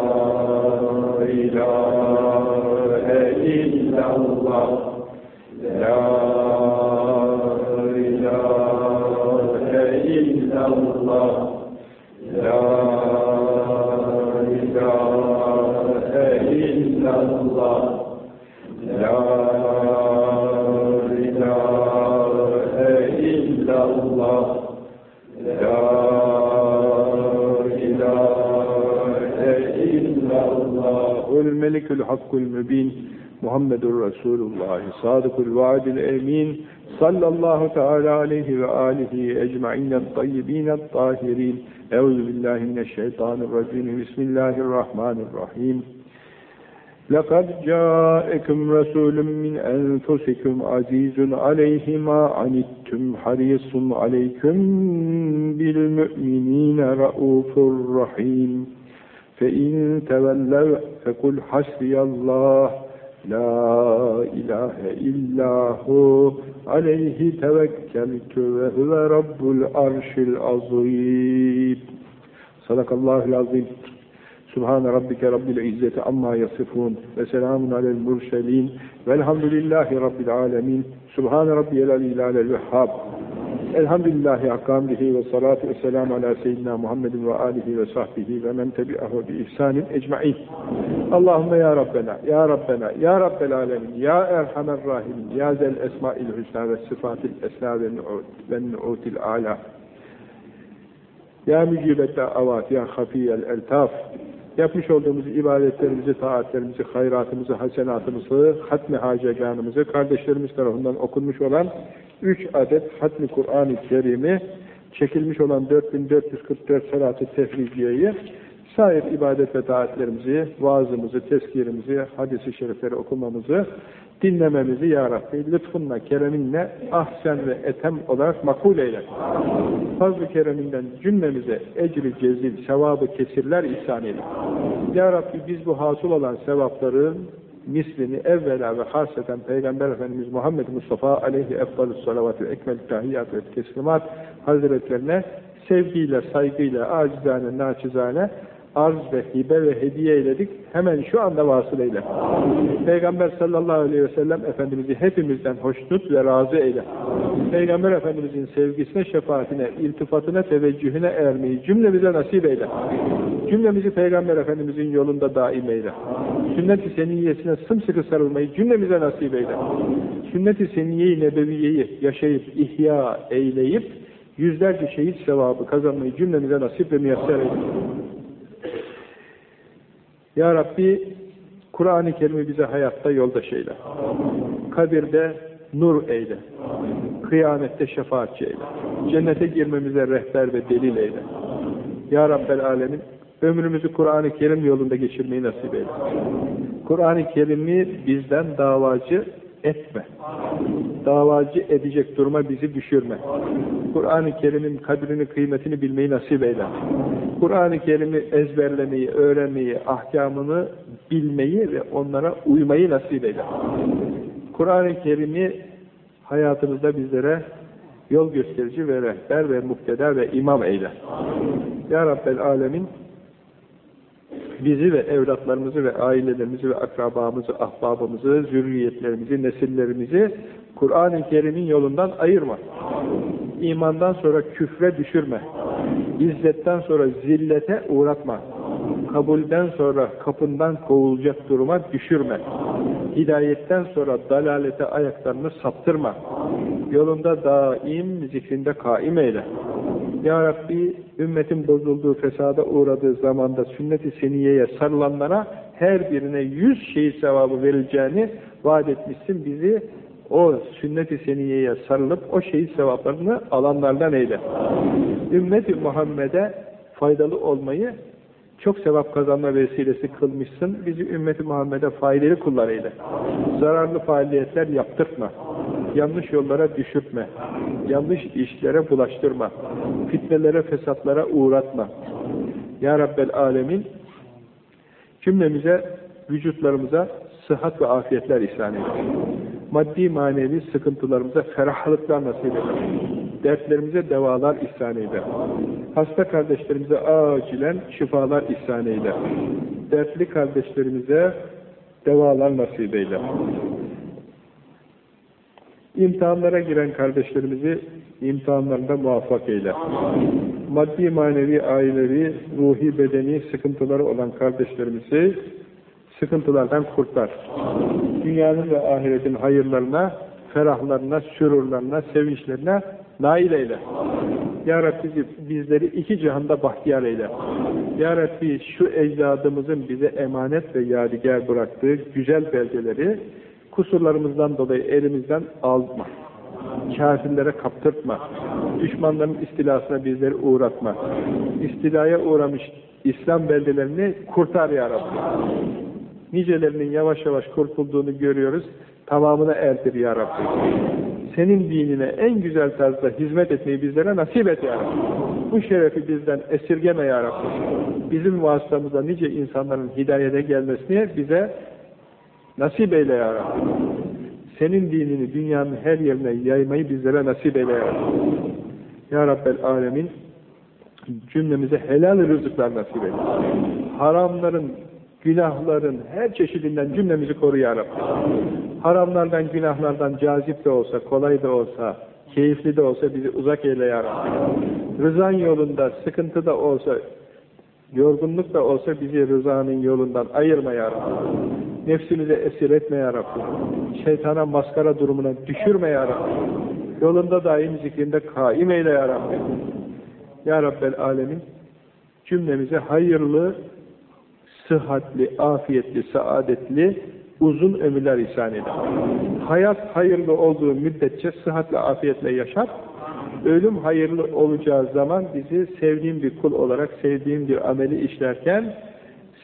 الأمين صلى الله تعالى عليه وآله أجمعين الطيبين الطاهرين أعوذ بالله من الشيطان الرجيم بسم الله الرحمن الرحيم لقد جاءكم رسول من أنفسكم عزيز عليه ما عنتم حريص عليكم بالمؤمنين رؤوف رحيم فإن تولوا فقل حسبي الله لا إله إلا هو عليه توكلت وهو رب العرش العظيم صدق الله العظيم سبحان ربك رب العزة عما يصفون وسلام على المرسلين والحمد لله رب العالمين سبحان ربي العلي العلى الحمد لله حق حمده والصلاة والسلام على سيدنا محمد وآله وصحبه ومن تبعه بإحسان أجمعين. اللهم يا ربنا يا ربنا يا رب العالمين يا أرحم الراحمين يا ذا الأسماء الحسنى والصفات الحسنى والنعوت الأعلى. يا مجيب الدعوات يا خفي الألتاف yapmış olduğumuz ibadetlerimizi, taatlerimizi, hayratımızı, hasenatımızı, hatmi haceganımızı, kardeşlerimiz tarafından okunmuş olan üç adet hatmi Kur'an-ı Kerim'i, çekilmiş olan 4444 salat-ı tefriciyeyi, sair ibadet ve taatlerimizi, vaazımızı, tezkirimizi, hadis-i şerifleri okumamızı, dinlememizi Ya Rabbi lütfunla, kereminle ahsen ve etem olarak makul eyle. Fazl-ı kereminden cümlemize ecri cezil, sevabı kesirler ihsan eyle. Ya Rabbi biz bu hasıl olan sevapların mislini evvela ve hasreten Peygamber Efendimiz Muhammed Mustafa aleyhi efdalü salavat ve ekmel tahiyyat ve teslimat hazretlerine sevgiyle, saygıyla, acizane, naçizane arz ve hibe ve hediye eyledik. Hemen şu anda vasıl eyle. Peygamber sallallahu aleyhi ve sellem Efendimiz'i hepimizden hoşnut ve razı eyle. Peygamber Efendimiz'in sevgisine, şefaatine, iltifatına, teveccühüne ermeyi cümlemize nasip eyle. Cümlemizi Peygamber Efendimiz'in yolunda daim eyle. Sünnet-i seniyyesine sımsıkı sarılmayı cümlemize nasip eyle. Sünnet-i seniyyeyi nebeviyeyi yaşayıp, ihya eyleyip, yüzlerce şehit sevabı kazanmayı cümlemize nasip ve müyesser eyle. Ya Rabbi, Kur'an-ı Kerim'i bize hayatta yoldaş eyle. Kabirde nur eyle. Kıyamette şefaatçi eyle. Cennete girmemize rehber ve delil eyle. Ya Rabbel Alemin, ömrümüzü Kur'an-ı Kerim yolunda geçirmeyi nasip eyle. Kur'an-ı Kerim'i bizden davacı etme. Davacı edecek duruma bizi düşürme. Kur'an-ı Kerim'in kadrini, kıymetini bilmeyi nasip eyle. Kur'an-ı Kerim'i ezberlemeyi, öğrenmeyi, ahkamını bilmeyi ve onlara uymayı nasip eyle. Kur'an-ı Kerim'i hayatımızda bizlere yol gösterici ve rehber ve mukteda ve imam eyle. Ya Rabbel Alemin bizi ve evlatlarımızı ve ailelerimizi ve akrabamızı, ahbabımızı, zürriyetlerimizi, nesillerimizi Kur'an-ı Kerim'in yolundan ayırma. İmandan sonra küfre düşürme. İzzetten sonra zillete uğratma. Kabulden sonra kapından kovulacak duruma düşürme. Hidayetten sonra dalalete ayaklarını saptırma. Yolunda daim, zikrinde kaim eyle. Ya Rabbi, ümmetin bozulduğu, fesada uğradığı zamanda sünnet-i seniyeye sarılanlara her birine yüz şehit sevabı verileceğini vaat etmişsin. Bizi o sünnet-i seniyeye sarılıp o şehit sevaplarını alanlardan eyle. Ümmet-i Muhammed'e faydalı olmayı çok sevap kazanma vesilesi kılmışsın. Bizi ümmeti Muhammed'e faydalı kullar eyle. Zararlı faaliyetler yaptırtma. Yanlış yollara düşürtme. Yanlış işlere bulaştırma. Fitnelere, fesatlara uğratma. Ya Rabbel Alemin cümlemize, vücutlarımıza sıhhat ve afiyetler ihsan eyle. Maddi manevi sıkıntılarımıza ferahlıklar nasip eyle. Dertlerimize devalar ihsan eyle. Hasta kardeşlerimize acilen şifalar ihsan eyle. Dertli kardeşlerimize devalar nasip eyle. İmtihanlara giren kardeşlerimizi imtihanlarında muvaffak eyle. Maddi, manevi, ailevi, ruhi, bedeni sıkıntıları olan kardeşlerimizi sıkıntılardan kurtar. Dünyanın ve ahiretin hayırlarına, ferahlarına, sürurlarına, sevinçlerine nail eyle. Ya Rabbi bizleri iki cihanda bahtiyar eyle. Ya Rabbi şu ecdadımızın bize emanet ve yadigar bıraktığı güzel belgeleri kusurlarımızdan dolayı elimizden alma. Kafirlere kaptırtma. Düşmanların istilasına bizleri uğratma. İstilaya uğramış İslam beldelerini kurtar ya Rabbi. Nicelerinin yavaş yavaş kurtulduğunu görüyoruz. Tamamına erdir ya Rabbi. Senin dinine en güzel tarzda hizmet etmeyi bizlere nasip et ya Rabbi. Bu şerefi bizden esirgeme ya Rabbi. Bizim vasıtamızda nice insanların hidayete gelmesini bize nasip eyle ya Rabbi. Senin dinini dünyanın her yerine yaymayı bizlere nasip eyle ya Rabbi. Ya Rabbel Alemin cümlemize helal rızıklar nasip eyle. Haramların, günahların her çeşidinden cümlemizi koru ya Rabbi. Haramlardan, günahlardan cazip de olsa, kolay da olsa, keyifli de olsa bizi uzak eyle ya Rabbi. Rızan yolunda, sıkıntı da olsa, yorgunluk da olsa bizi rızanın yolundan ayırma ya Rabbi. Nefsimize esir etme ya Rabbi. Şeytana maskara durumuna düşürme ya Rabbi. Yolunda daim zikrinde kaim eyle ya Rabbi. Ya Rabbel Alemin cümlemize hayırlı, sıhhatli, afiyetli, saadetli, uzun ömürler ihsan eyle. Hayat hayırlı olduğu müddetçe sıhhatle, afiyetle yaşar. Ölüm hayırlı olacağı zaman bizi sevdiğin bir kul olarak sevdiğin bir ameli işlerken,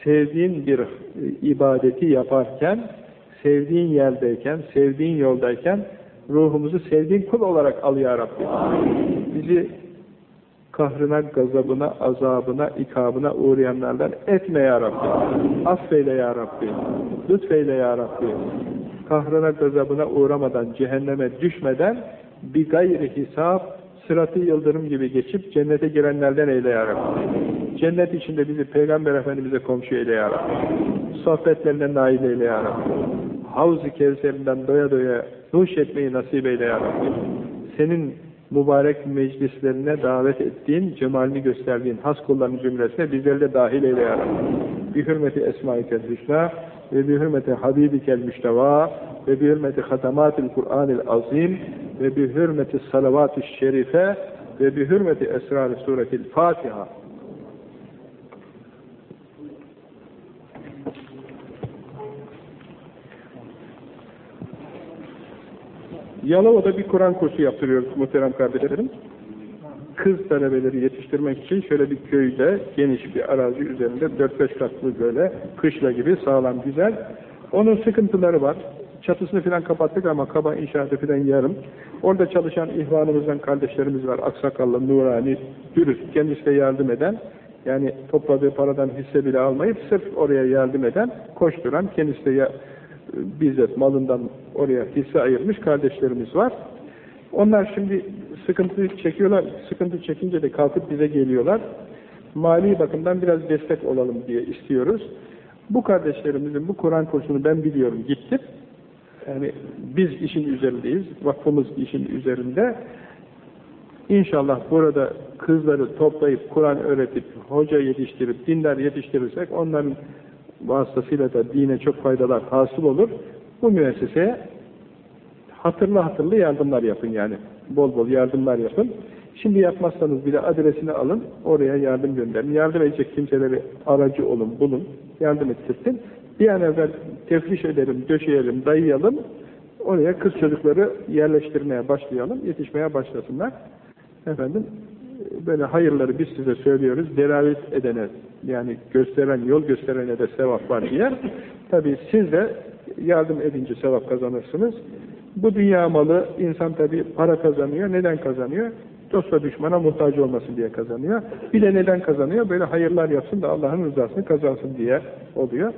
sevdiğin bir ibadeti yaparken, sevdiğin yerdeyken, sevdiğin yoldayken ruhumuzu sevdiğin kul olarak al ya Rabbi. Bizi kahrına, gazabına, azabına, ikabına uğrayanlardan etme ya Rabbi. Affeyle ya Rabbi. Lütfeyle ya Rabbi. Kahrına, gazabına uğramadan, cehenneme düşmeden bir gayri hesap, sıratı yıldırım gibi geçip cennete girenlerden eyle ya Rabbi. Cennet içinde bizi Peygamber Efendimiz'e komşu eyle ya Rabbi. Sohbetlerine nail eyle ya Rabbi. Havz-ı Kevser'inden doya doya nuş etmeyi nasip eyle ya Rabbi. Senin mübarek meclislerine davet ettiğin, cemalini gösterdiğin has kulların cümlesine bizleri de dahil eyle ya Rabbi. Bi hürmeti Esma-i Hüsna ve bi hürmeti Habibikel Müşteva ve bi hürmeti Hatamatil Kur'anil Azim ve bi hürmeti Salavat-ı Şerife ve bi hürmeti Esrar-ı Suretil Fatiha. Yalova'da bir Kur'an kursu yaptırıyoruz muhterem kardeşlerim. Kız talebeleri yetiştirmek için şöyle bir köyde geniş bir arazi üzerinde 4-5 katlı böyle kışla gibi sağlam güzel. Onun sıkıntıları var. Çatısını falan kapattık ama kaba inşaatı falan yarım. Orada çalışan ihvanımızdan kardeşlerimiz var. Aksakallı, Nurani, dürüst, kendisi de yardım eden. Yani topladığı paradan hisse bile almayıp sırf oraya yardım eden, koşturan, kendisi de bizzat malından oraya hisse ayırmış kardeşlerimiz var. Onlar şimdi sıkıntı çekiyorlar. Sıkıntı çekince de kalkıp bize geliyorlar. Mali bakımdan biraz destek olalım diye istiyoruz. Bu kardeşlerimizin bu Kur'an kursunu ben biliyorum. Gittim. Yani biz işin üzerindeyiz. Vakfımız işin üzerinde. İnşallah burada kızları toplayıp Kur'an öğretip, hoca yetiştirip, dinler yetiştirirsek onların vasıtasıyla da dine çok faydalar hasıl olur. Bu müesseseye hatırlı hatırlı yardımlar yapın yani. Bol bol yardımlar yapın. Şimdi yapmazsanız bile adresini alın, oraya yardım gönderin. Yardım edecek kimseleri aracı olun, bulun, yardım ettirsin. Bir an evvel tefriş edelim, döşeyelim, dayayalım, oraya kız çocukları yerleştirmeye başlayalım, yetişmeye başlasınlar. Efendim, böyle hayırları biz size söylüyoruz, delalet edene, yani gösteren, yol gösterene de sevap var diye. Tabi siz de yardım edince sevap kazanırsınız. Bu dünya malı, insan tabi para kazanıyor. Neden kazanıyor? Dosta düşmana muhtaç olmasın diye kazanıyor. Bir de neden kazanıyor? Böyle hayırlar yapsın da Allah'ın rızasını kazansın diye oluyor.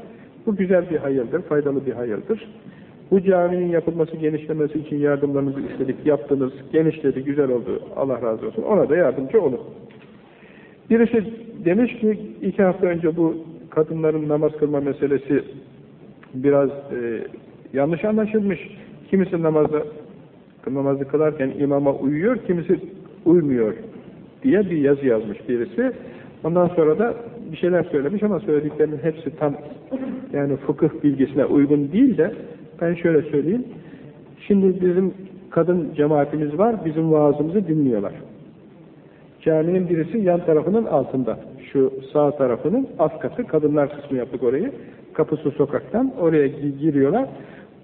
Bu güzel bir hayırdır, faydalı bir hayırdır. Bu caminin yapılması, genişlemesi için yardımlarınızı istedik, yaptınız, genişledi, güzel oldu. Allah razı olsun. Ona da yardımcı olun. Birisi demiş ki, iki hafta önce bu kadınların namaz kılma meselesi biraz e, yanlış anlaşılmış. Kimisi namazı, namazı kılarken imama uyuyor, kimisi uymuyor diye bir yazı yazmış birisi. Ondan sonra da bir şeyler söylemiş ama söylediklerinin hepsi tam yani fıkıh bilgisine uygun değil de ben şöyle söyleyeyim. Şimdi bizim kadın cemaatimiz var, bizim vaazımızı dinliyorlar. Caminin birisi yan tarafının altında. şu sağ tarafının alt katı, kadınlar kısmı yaptık orayı. Kapısı sokaktan, oraya giriyorlar.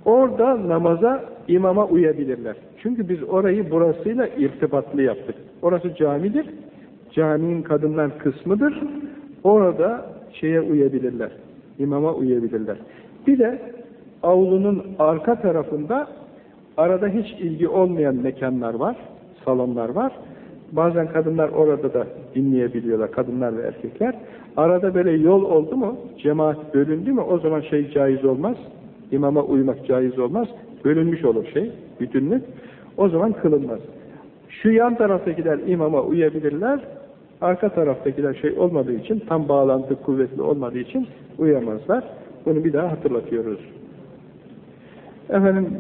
Orada namaza imama uyabilirler. Çünkü biz orayı burasıyla irtibatlı yaptık. Orası camidir. Caminin kadınlar kısmıdır. Orada şeye uyabilirler. İmama uyabilirler. Bir de avlunun arka tarafında arada hiç ilgi olmayan mekanlar var, salonlar var. Bazen kadınlar orada da dinleyebiliyorlar, kadınlar ve erkekler. Arada böyle yol oldu mu, cemaat bölündü mü o zaman şey caiz olmaz. İmama uymak caiz olmaz. Bölünmüş olur şey, bütünlük. O zaman kılınmaz. Şu yan taraftakiler imama uyabilirler, arka taraftakiler şey olmadığı için, tam bağlantı kuvvetli olmadığı için uyamazlar. Bunu bir daha hatırlatıyoruz. Efendim,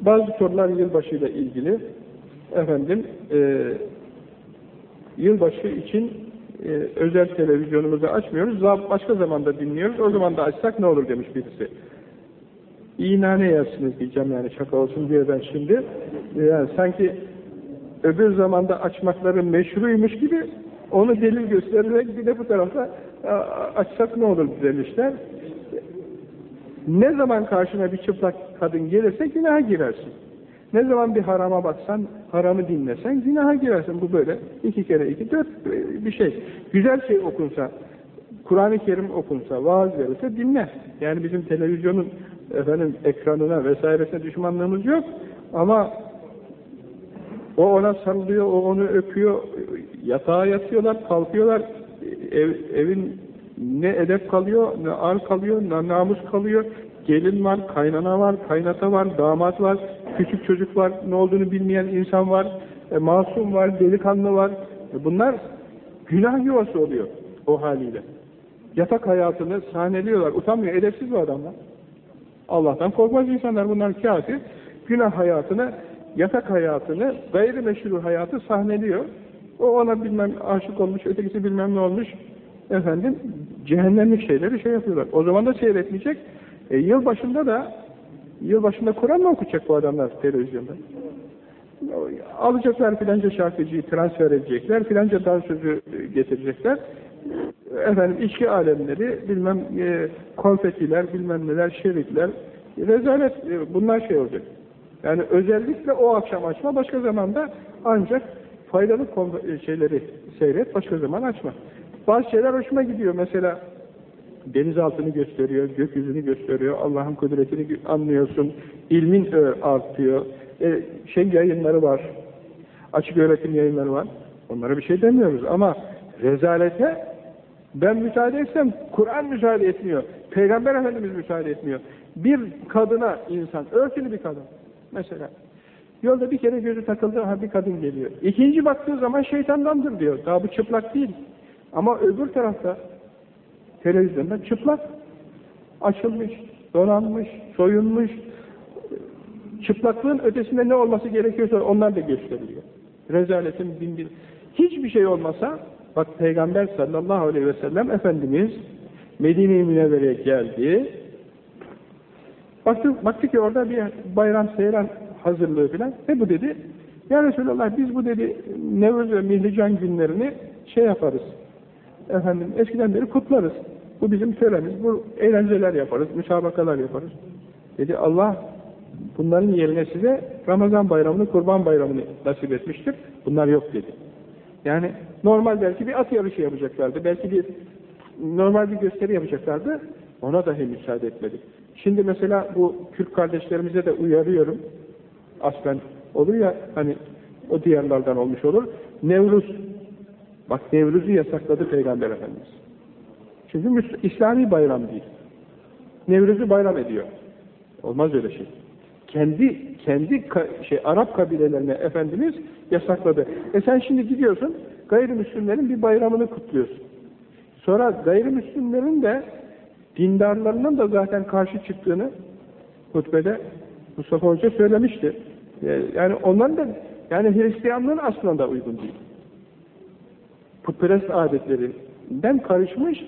bazı sorular yılbaşıyla ilgili. Efendim, e, yılbaşı için e, özel televizyonumuzu açmıyoruz. Başka zamanda dinliyoruz. O zaman da açsak ne olur demiş birisi. İyi nane yersiniz diyeceğim yani şaka olsun diye ben şimdi. Yani sanki öbür zamanda açmakları meşruymuş gibi onu delil göstererek bir de bu tarafa açsak ne olur demişler. Ne zaman karşına bir çıplak kadın gelirse günaha girersin. Ne zaman bir harama baksan, haramı dinlesen günaha girersin. Bu böyle iki kere iki, dört bir şey. Güzel şey okunsa, Kur'an-ı Kerim okunsa, vaaz verirse dinle. Yani bizim televizyonun efendim ekranına vesairesine düşmanlığımız yok. Ama o ona sarılıyor, o onu öpüyor, yatağa yatıyorlar, kalkıyorlar, ev, evin ne edep kalıyor, ne ar kalıyor, ne namus kalıyor, gelin var, kaynana var, kaynata var, damat var, küçük çocuk var, ne olduğunu bilmeyen insan var, e, masum var, delikanlı var. E, bunlar günah yuvası oluyor o haliyle. Yatak hayatını sahneliyorlar, utanmıyor, edepsiz bu adamlar. Allah'tan korkmaz insanlar, bunlar kafir. Günah hayatını, yatak hayatını, gayrimeşru hayatı sahneliyor. O ona bilmem aşık olmuş, ötekisi bilmem ne olmuş. Efendim, cehennemlik şeyleri şey yapıyorlar. O zaman da seyretmeyecek. E, yıl başında da yıl başında Kur'an mı okuyacak bu adamlar televizyonda? Alacaklar filanca şarkıcıyı transfer edecekler, filanca dansözü getirecekler. Efendim içki alemleri, bilmem e, konfetiler, bilmem neler, şerikler, rezalet e, bunlar şey olacak. Yani özellikle o akşam açma, başka zamanda ancak faydalı e, şeyleri seyret, başka zaman açma. Bazı şeyler hoşuma gidiyor. Mesela denizaltını gösteriyor, gökyüzünü gösteriyor, Allah'ın kudretini anlıyorsun, ilmin artıyor, e, şey yayınları var, açık öğretim yayınları var. Onlara bir şey demiyoruz ama rezalete ben müsaade etsem Kur'an müsaade etmiyor. Peygamber Efendimiz müsaade etmiyor. Bir kadına insan, örtülü bir kadın mesela. Yolda bir kere gözü takıldı, ha bir kadın geliyor. İkinci baktığı zaman şeytandandır diyor. Daha bu çıplak değil. Ama öbür tarafta televizyonda çıplak. Açılmış, donanmış, soyunmuş. Çıplaklığın ötesinde ne olması gerekiyorsa onlar da gösteriliyor. Rezaletin bin bir. Hiçbir şey olmasa, bak Peygamber sallallahu aleyhi ve sellem Efendimiz Medine-i Münevvere'ye geldi. Baktı, baktı ki orada bir bayram seyran hazırlığı filan. Ne bu dedi? Ya Resulallah biz bu dedi Nevruz ve Mihlican günlerini şey yaparız. Efendim eskiden beri kutlarız. Bu bizim töremiz. Bu eğlenceler yaparız, müsabakalar yaparız. Dedi Allah bunların yerine size Ramazan bayramını, kurban bayramını nasip etmiştir. Bunlar yok dedi. Yani normal belki bir at yarışı yapacaklardı. Belki bir normal bir gösteri yapacaklardı. Ona dahi müsaade etmedi. Şimdi mesela bu Türk kardeşlerimize de uyarıyorum. Aslen olur ya hani o diyarlardan olmuş olur. Nevruz. Bak Nevruz'u yasakladı Peygamber Efendimiz. Çünkü İslami bayram değil. Nevruz'u bayram ediyor. Olmaz öyle şey. Kendi kendi şey Arap kabilelerine Efendimiz yasakladı. E sen şimdi gidiyorsun gayrimüslimlerin bir bayramını kutluyorsun. Sonra gayrimüslimlerin de dindarlarının da zaten karşı çıktığını hutbede Mustafa Hoca söylemişti. E, yani onların da yani Hristiyanlığın aslında uygun değil. Putperest adetlerinden karışmış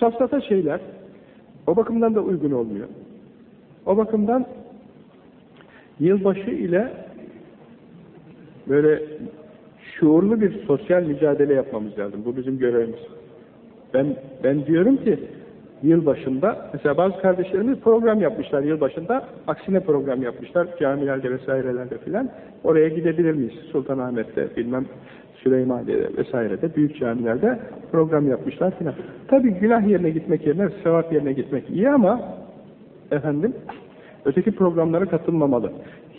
safsata şeyler. O bakımdan da uygun olmuyor. O bakımdan yılbaşı ile böyle şuurlu bir sosyal mücadele yapmamız lazım. Bu bizim görevimiz. Ben, ben diyorum ki yılbaşında, mesela bazı kardeşlerimiz program yapmışlar yılbaşında, aksine program yapmışlar camilerde vesairelerde filan. Oraya gidebilir miyiz? Sultanahmet'te, bilmem Süleymaniye'de vesairede, büyük camilerde program yapmışlar filan. Tabi günah yerine gitmek yerine sevap yerine gitmek iyi ama efendim öteki programlara katılmamalı.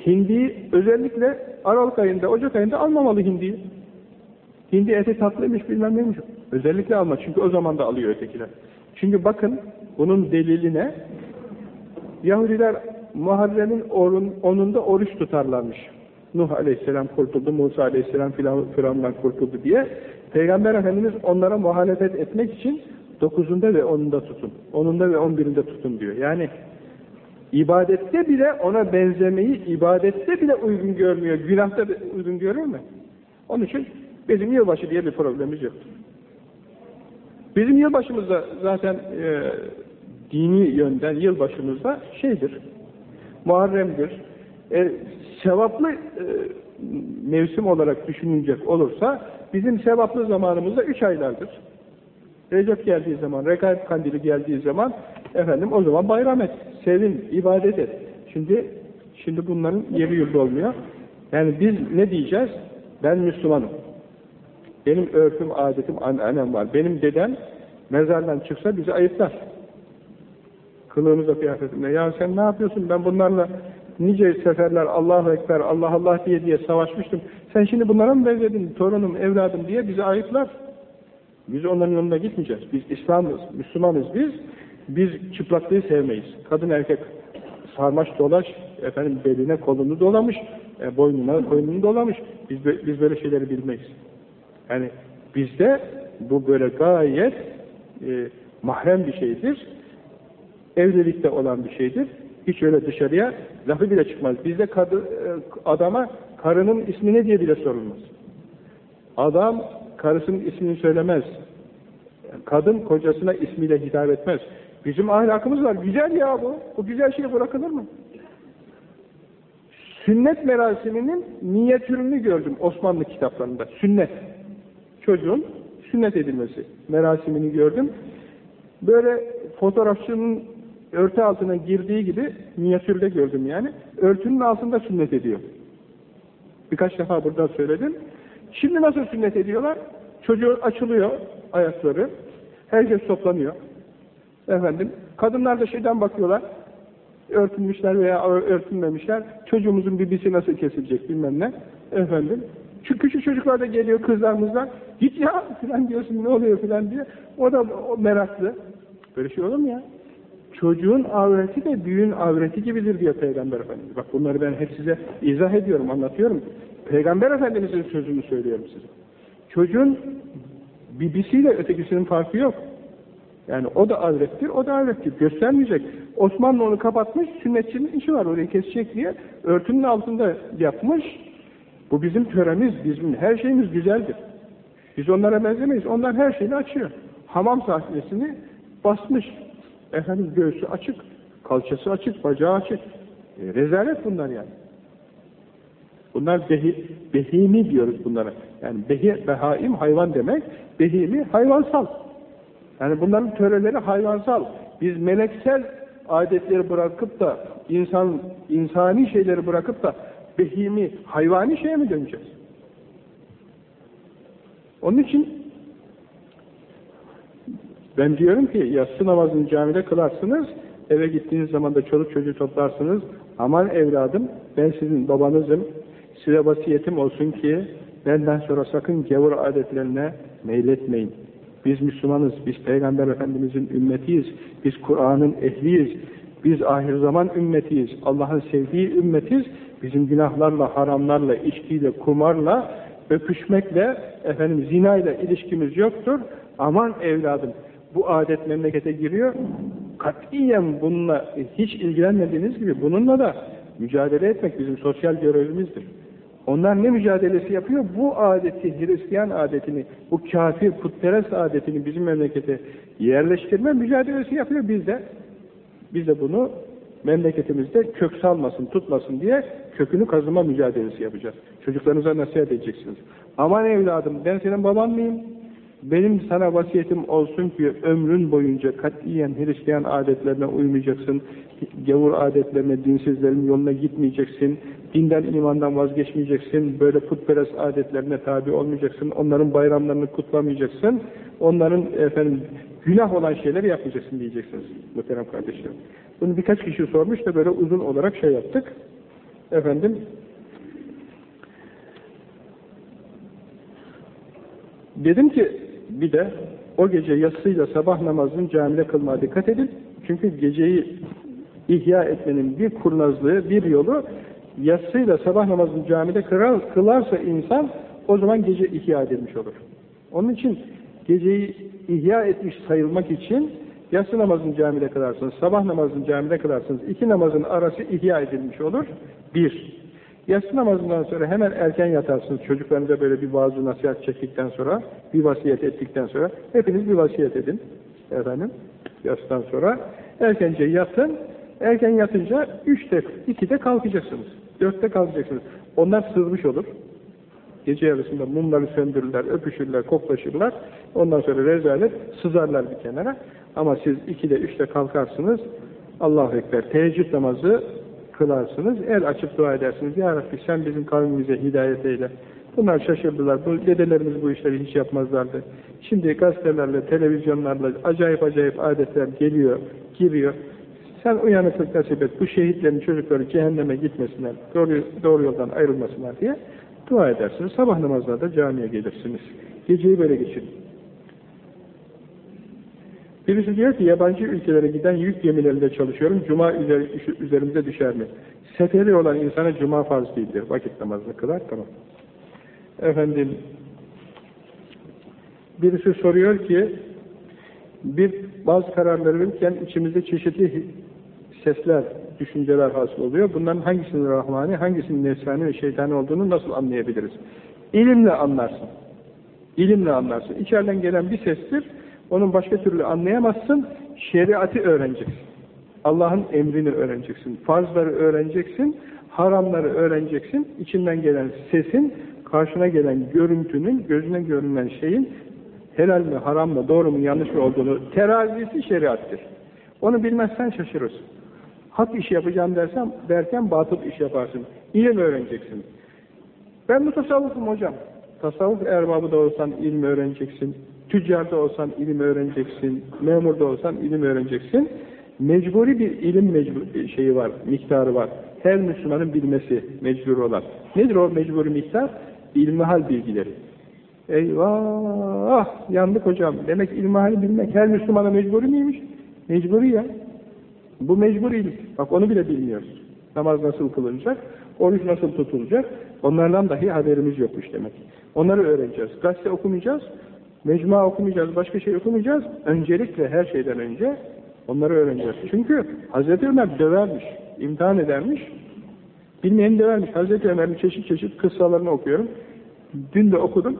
Hindi özellikle Aralık ayında, Ocak ayında almamalı hindiyi. Hindi eti tatlıymış bilmem neymiş. Özellikle alma çünkü o zaman da alıyor ötekiler. Çünkü bakın bunun deliline Yahudiler Muharrem'in onunda oruç tutarlarmış. Nuh aleyhisselam kurtuldu, Musa aleyhisselam Firavundan kurtuldu diye. Peygamber Efendimiz onlara muhalefet etmek için dokuzunda ve onunda tutun. Onunda ve on birinde tutun diyor. Yani ibadette bile ona benzemeyi ibadette bile uygun görmüyor. Günahta uygun görür mü? Onun için bizim yılbaşı diye bir problemimiz yok. Bizim yılbaşımızda zaten e, dini yönden yılbaşımızda şeydir, Muharrem'dir. E, sevaplı e, mevsim olarak düşünülecek olursa bizim sevaplı zamanımızda üç aylardır. Recep geldiği zaman, Rekaib kandili geldiği zaman efendim o zaman bayram et, sevin, ibadet et. Şimdi şimdi bunların yeri yurdu olmuyor. Yani biz ne diyeceğiz? Ben Müslümanım. Benim örfüm, adetim, annem var. Benim dedem mezardan çıksa bizi ayıplar. Kılığımızla, kıyafetimle. Ya sen ne yapıyorsun? Ben bunlarla nice seferler Allahu Ekber, Allah Allah diye diye savaşmıştım. Sen şimdi bunlara mı benzedin? Torunum, evladım diye bizi ayıplar. Biz onların yoluna gitmeyeceğiz. Biz İslam'ız, Müslümanız biz. Biz çıplaklığı sevmeyiz. Kadın erkek sarmaş dolaş, efendim beline kolunu dolamış, e, boynuna koynunu dolamış. Biz, biz böyle şeyleri bilmeyiz. Yani bizde bu böyle gayet e, mahrem bir şeydir. Evlilikte olan bir şeydir. Hiç öyle dışarıya lafı bile çıkmaz. Bizde kadı, e, adama karının ismi ne diye bile sorulmaz. Adam karısının ismini söylemez. Kadın kocasına ismiyle hitap etmez. Bizim ahlakımız var. Güzel ya bu. Bu güzel şey bırakılır mı? Sünnet merasiminin minyatürünü gördüm Osmanlı kitaplarında. Sünnet. Çocuğun sünnet edilmesi merasimini gördüm. Böyle fotoğrafçının örtü altına girdiği gibi minyatürde gördüm yani. Örtünün altında sünnet ediyor. Birkaç defa burada söyledim. Şimdi nasıl sünnet ediyorlar? Çocuğu açılıyor ayakları. Herkes toplanıyor. Efendim, kadınlar da şeyden bakıyorlar. Örtünmüşler veya örtünmemişler. Çocuğumuzun bibisi nasıl kesilecek bilmem ne. Efendim, şu küçük çocuklar da geliyor kızlarımızdan. Git ya filan diyorsun ne oluyor filan diye. O da o meraklı. Böyle şey olur mu ya? Çocuğun avreti de büyüğün avreti gibidir diyor Peygamber Efendimiz. Bak bunları ben hep size izah ediyorum, anlatıyorum. Peygamber Efendimiz'in sözünü söylüyorum size. Çocuğun bibisiyle ötekisinin farkı yok. Yani o da avrettir, o da avrettir. Göstermeyecek. Osmanlı onu kapatmış, sünnetçinin işi var orayı kesecek diye örtünün altında yapmış. Bu bizim töremiz, bizim her şeyimiz güzeldir. Biz onlara benzemeyiz. Onlar her şeyini açıyor. Hamam sahnesini basmış. Efendim göğsü açık, kalçası açık, bacağı açık. E, rezalet bunlar yani. Bunlar behi, behimi diyoruz bunlara. Yani behi, behaim hayvan demek, behimi hayvansal. Yani bunların töreleri hayvansal. Biz meleksel adetleri bırakıp da insan insani şeyleri bırakıp da behimi, hayvani şeye mi döneceğiz? Onun için ben diyorum ki yatsı namazını camide kılarsınız, eve gittiğiniz zaman da çoluk çocuğu toplarsınız. Aman evladım, ben sizin babanızım, size vasiyetim olsun ki benden sonra sakın gavur adetlerine meyletmeyin. Biz Müslümanız, biz Peygamber Efendimizin ümmetiyiz, biz Kur'an'ın ehliyiz, biz ahir zaman ümmetiyiz, Allah'ın sevdiği ümmetiz, bizim günahlarla, haramlarla, içkiyle, kumarla, öpüşmekle, efendim zinayla ilişkimiz yoktur. Aman evladım, bu adet memlekete giriyor, katiyen bununla hiç ilgilenmediğiniz gibi bununla da mücadele etmek bizim sosyal görevimizdir. Onlar ne mücadelesi yapıyor? Bu adeti, Hristiyan adetini, bu kafir, putperest adetini bizim memlekete yerleştirme mücadelesi yapıyor biz de. Biz de bunu memleketimizde kök salmasın, tutmasın diye kökünü kazıma mücadelesi yapacağız. Çocuklarınıza nasihat edeceksiniz. Aman evladım ben senin baban mıyım? Benim sana vasiyetim olsun ki ömrün boyunca katiyen Hristiyan adetlerine uymayacaksın, gavur adetlerine, dinsizlerin yoluna gitmeyeceksin, dinden imandan vazgeçmeyeceksin, böyle putperest adetlerine tabi olmayacaksın, onların bayramlarını kutlamayacaksın, onların efendim günah olan şeyleri yapmayacaksın diyeceksiniz muhterem kardeşlerim. Bunu birkaç kişi sormuş da böyle uzun olarak şey yaptık. Efendim dedim ki bir de o gece yatsıyla sabah namazının camide kılmaya dikkat edin. Çünkü geceyi ihya etmenin bir kurnazlığı, bir yolu yatsıyla sabah namazını camide kırar, kılarsa insan o zaman gece ihya edilmiş olur. Onun için geceyi ihya etmiş sayılmak için yatsı namazını camide kılarsınız, sabah namazını camide kılarsınız. iki namazın arası ihya edilmiş olur. Bir. Yatsı namazından sonra hemen erken yatarsınız. Çocuklarınıza böyle bir bazı nasihat çektikten sonra, bir vasiyet ettikten sonra, hepiniz bir vasiyet edin. Efendim, yatsıdan sonra. Erkence yatın, erken yatınca üçte, ikide kalkacaksınız. Dörtte kalkacaksınız. Onlar sızmış olur. Gece yarısında mumları söndürürler, öpüşürler, koklaşırlar. Ondan sonra rezalet sızarlar bir kenara. Ama siz ikide, üçte kalkarsınız. Allahu Ekber. Teheccüd namazı kılarsınız. El açıp dua edersiniz. Ya Rabbi sen bizim kavmimize hidayet eyle. Bunlar şaşırdılar. Bu dedelerimiz bu işleri hiç yapmazlardı. Şimdi gazetelerle, televizyonlarla acayip acayip adetler geliyor, giriyor. Sen uyanıklık nasip et. Bu şehitlerin çocukları cehenneme gitmesinler, doğru, doğru yoldan ayrılmasınlar diye dua edersiniz. Sabah namazlarda camiye gelirsiniz. Geceyi böyle geçirin. Birisi diyor ki yabancı ülkelere giden yük gemilerinde çalışıyorum. Cuma üzerimize düşer mi? Seferi olan insana cuma farz değildir. Vakit namazını kılar tamam. Efendim birisi soruyor ki bir bazı kararları verirken içimizde çeşitli sesler, düşünceler hasıl oluyor. Bunların hangisinin rahmani, hangisinin nefsani ve şeytani olduğunu nasıl anlayabiliriz? İlimle anlarsın. İlimle anlarsın. İçeriden gelen bir sestir. Onun başka türlü anlayamazsın. Şeriatı öğreneceksin. Allah'ın emrini öğreneceksin. Farzları öğreneceksin. Haramları öğreneceksin. İçinden gelen sesin, karşına gelen görüntünün, gözüne görünen şeyin helal mi, haram mı, doğru mu, yanlış mı olduğunu terazisi şeriattır. Onu bilmezsen şaşırırsın. Hak iş yapacağım dersem, derken batıl iş yaparsın. İlim öğreneceksin. Ben mutasavvufum hocam. Tasavvuf erbabı da olsan ilim öğreneceksin. Tüccarda olsan ilim öğreneceksin. Memurda olsan ilim öğreneceksin. Mecburi bir ilim mecbur şeyi var, miktarı var. Her Müslümanın bilmesi mecbur olan. Nedir o mecburi miktar? İlmihal bilgileri. Eyvah! Yandık hocam. Demek ilmihali bilmek her Müslümana mecburi miymiş? Mecburi ya. Bu mecburilik. Bak onu bile bilmiyoruz. Namaz nasıl kılınacak, oruç nasıl tutulacak, onlardan dahi haberimiz yokmuş demek. Onları öğreneceğiz. Gazete okumayacağız, mecmua okumayacağız, başka şey okumayacağız. Öncelikle her şeyden önce onları öğreneceğiz. Çünkü Hazreti Ömer dövermiş, imtihan edermiş, bilmeyeni dövermiş. Hazreti Ömer'in çeşit çeşit kıssalarını okuyorum. Dün de okudum.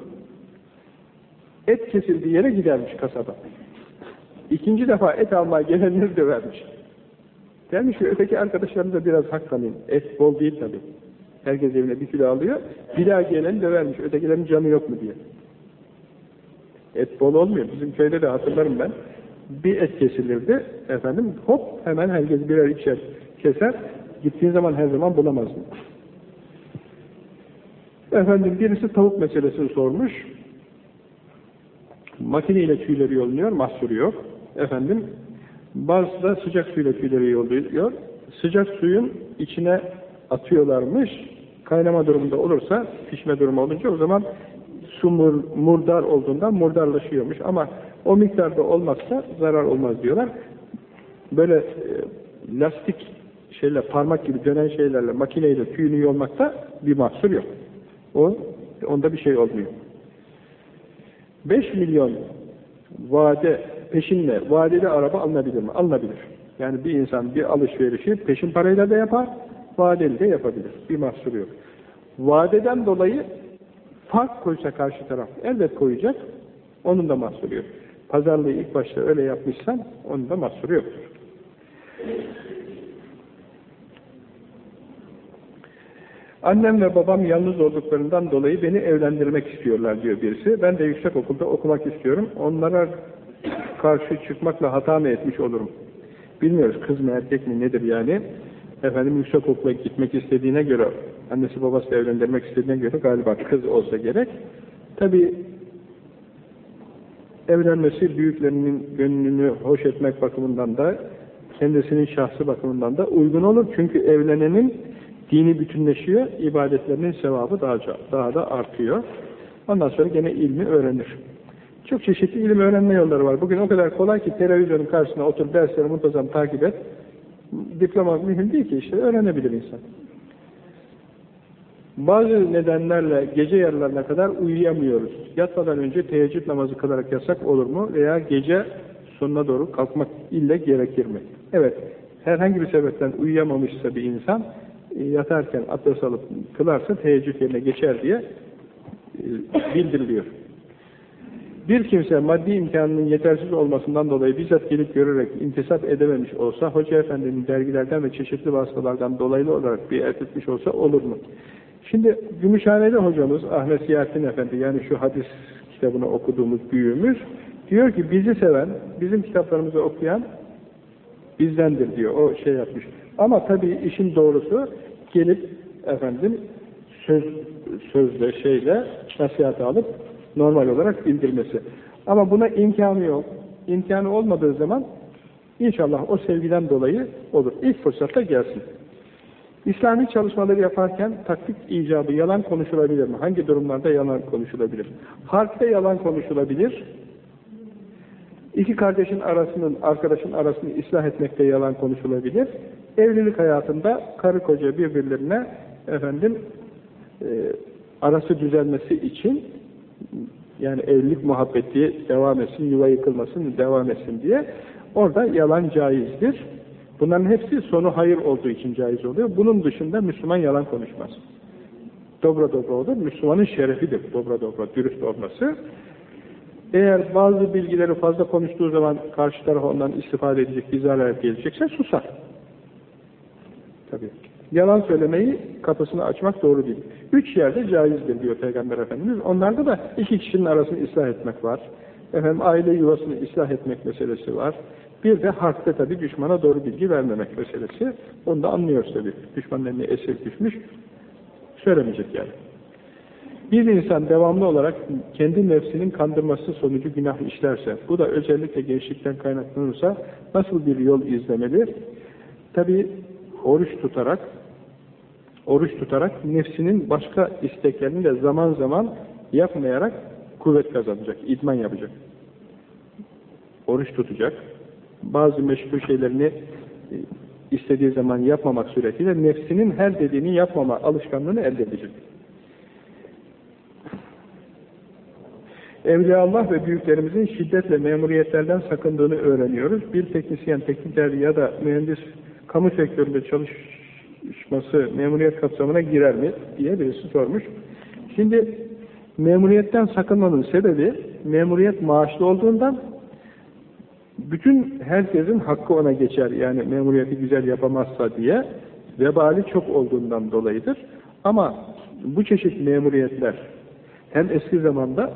Et kesildiği yere gidermiş kasaba. İkinci defa et almaya gelenleri dövermiş. Demiş ki öteki arkadaşlarımıza biraz hak. Et bol değil tabi. Herkes evine bir kilo alıyor. Bir daha gelen dövermiş. Ötekilerin canı yok mu diye. Et bol olmuyor. Bizim köyde de hatırlarım ben. Bir et kesilirdi. Efendim hop hemen herkes birer ikişer keser. Gittiğin zaman her zaman bulamazdın. Efendim birisi tavuk meselesini sormuş. Makineyle tüyleri yolunuyor, mahsuru yok. Efendim bazı da sıcak suyla tüyleri yolluyor. Sıcak suyun içine atıyorlarmış. Kaynama durumunda olursa, pişme durumu olunca o zaman su mur, murdar olduğundan murdarlaşıyormuş. Ama o miktarda olmazsa zarar olmaz diyorlar. Böyle e, lastik şeyle, parmak gibi dönen şeylerle, makineyle tüyünü yolmakta bir mahsur yok. O, onda bir şey olmuyor. 5 milyon vade peşinle vadeli araba alınabilir mi? Alınabilir. Yani bir insan bir alışverişi peşin parayla da yapar, vadeli de yapabilir. Bir mahsuru yok. Vadeden dolayı fark koysa karşı taraf elbet koyacak, onun da mahsuru yok. Pazarlığı ilk başta öyle yapmışsan, onun da mahsuru yoktur. Annem ve babam yalnız olduklarından dolayı beni evlendirmek istiyorlar diyor birisi. Ben de yüksek okulda okumak istiyorum. Onlara karşı çıkmakla hata mı etmiş olurum? Bilmiyoruz kız mı erkek mi nedir yani. Efendim yüksek okula gitmek istediğine göre, annesi babası evlendirmek istediğine göre galiba kız olsa gerek. Tabi evlenmesi büyüklerinin gönlünü hoş etmek bakımından da kendisinin şahsı bakımından da uygun olur. Çünkü evlenenin dini bütünleşiyor, ibadetlerinin sevabı daha, daha da artıyor. Ondan sonra gene ilmi öğrenir. Çok çeşitli ilim öğrenme yolları var. Bugün o kadar kolay ki televizyonun karşısına otur, dersleri muntazam takip et. Diploma mühim değil ki işte, öğrenebilir insan. Bazı nedenlerle gece yarılarına kadar uyuyamıyoruz. Yatmadan önce teheccüd namazı kılarak yasak olur mu? Veya gece sonuna doğru kalkmak ille gerekir mi? Evet, herhangi bir sebepten uyuyamamışsa bir insan, e, yatarken abdest alıp kılarsa teheccüd yerine geçer diye e, bildiriliyor. Bir kimse maddi imkanının yetersiz olmasından dolayı bizzat gelip görerek intisap edememiş olsa, Hoca Efendi'nin dergilerden ve çeşitli vasıtalardan dolaylı olarak bir etmiş olsa olur mu? Şimdi Gümüşhaneli hocamız Ahmet Siyahattin Efendi, yani şu hadis kitabını okuduğumuz büyüğümüz, diyor ki bizi seven, bizim kitaplarımızı okuyan bizdendir diyor, o şey yapmış. Ama tabii işin doğrusu gelip efendim söz sözle şeyle nasihat alıp normal olarak bildirmesi. Ama buna imkanı yok. İmkanı olmadığı zaman inşallah o sevgiden dolayı olur. İlk fırsatta gelsin. İslami çalışmaları yaparken taktik icabı yalan konuşulabilir mi? Hangi durumlarda yalan konuşulabilir? Harpte yalan konuşulabilir. İki kardeşin arasının, arkadaşın arasını ıslah etmekte yalan konuşulabilir. Evlilik hayatında karı koca birbirlerine efendim e, arası düzelmesi için yani evlilik muhabbeti devam etsin, yuva yıkılmasın, devam etsin diye orada yalan caizdir. Bunların hepsi sonu hayır olduğu için caiz oluyor. Bunun dışında Müslüman yalan konuşmaz. Dobra dobra olur. Müslümanın şerefidir dobra dobra, dürüst olması. Eğer bazı bilgileri fazla konuştuğu zaman karşı taraf ondan istifade edecek, bir zarar gelecekse susar. Tabii. Yalan söylemeyi kapısını açmak doğru değil. Üç yerde caizdir diyor Peygamber Efendimiz. Onlarda da iki kişinin arasını ıslah etmek var. Efendim aile yuvasını ıslah etmek meselesi var. Bir de harpte tabii düşmana doğru bilgi vermemek meselesi. Onu da anlıyoruz tabii. Düşmanın esir düşmüş. Söylemeyecek yani. Bir insan devamlı olarak kendi nefsinin kandırması sonucu günah işlerse, bu da özellikle gençlikten kaynaklanırsa nasıl bir yol izlemeli? Tabi oruç tutarak, oruç tutarak nefsinin başka isteklerini de zaman zaman yapmayarak kuvvet kazanacak, idman yapacak. Oruç tutacak, bazı meşgul şeylerini e, istediği zaman yapmamak suretiyle nefsinin her dediğini yapmama alışkanlığını elde edecek. Evliyaullah ve büyüklerimizin şiddetle memuriyetlerden sakındığını öğreniyoruz. Bir teknisyen, tekniker ya da mühendis kamu sektöründe çalışması memuriyet kapsamına girer mi diye birisi sormuş. Şimdi memuriyetten sakınmanın sebebi memuriyet maaşlı olduğundan bütün herkesin hakkı ona geçer. Yani memuriyeti güzel yapamazsa diye vebali çok olduğundan dolayıdır. Ama bu çeşit memuriyetler hem eski zamanda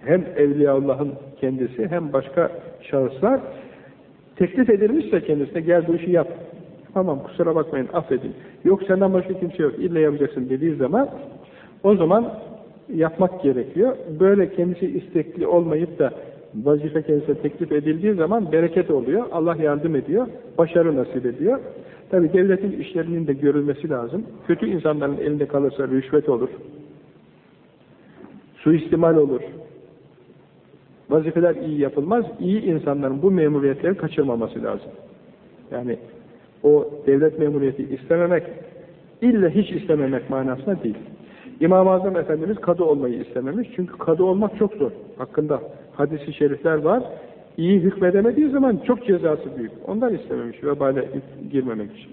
hem Evliyaullah'ın kendisi hem başka şahıslar teklif edilmişse kendisine gel bu işi yap. Tamam kusura bakmayın affedin. Yok senden başka kimse yok illa yapacaksın dediği zaman o zaman yapmak gerekiyor. Böyle kendisi istekli olmayıp da vazife kendisine teklif edildiği zaman bereket oluyor. Allah yardım ediyor. Başarı nasip ediyor. Tabi devletin işlerinin de görülmesi lazım. Kötü insanların elinde kalırsa rüşvet olur. Suistimal olur. Vazifeler iyi yapılmaz. İyi insanların bu memuriyetleri kaçırmaması lazım. Yani o devlet memuriyeti istememek, illa hiç istememek manasına değil. İmam-ı Azam Efendimiz kadı olmayı istememiş. Çünkü kadı olmak çok zor. Hakkında hadisi şerifler var. İyi hükmedemediği zaman çok cezası büyük. Ondan istememiş vebale girmemek için.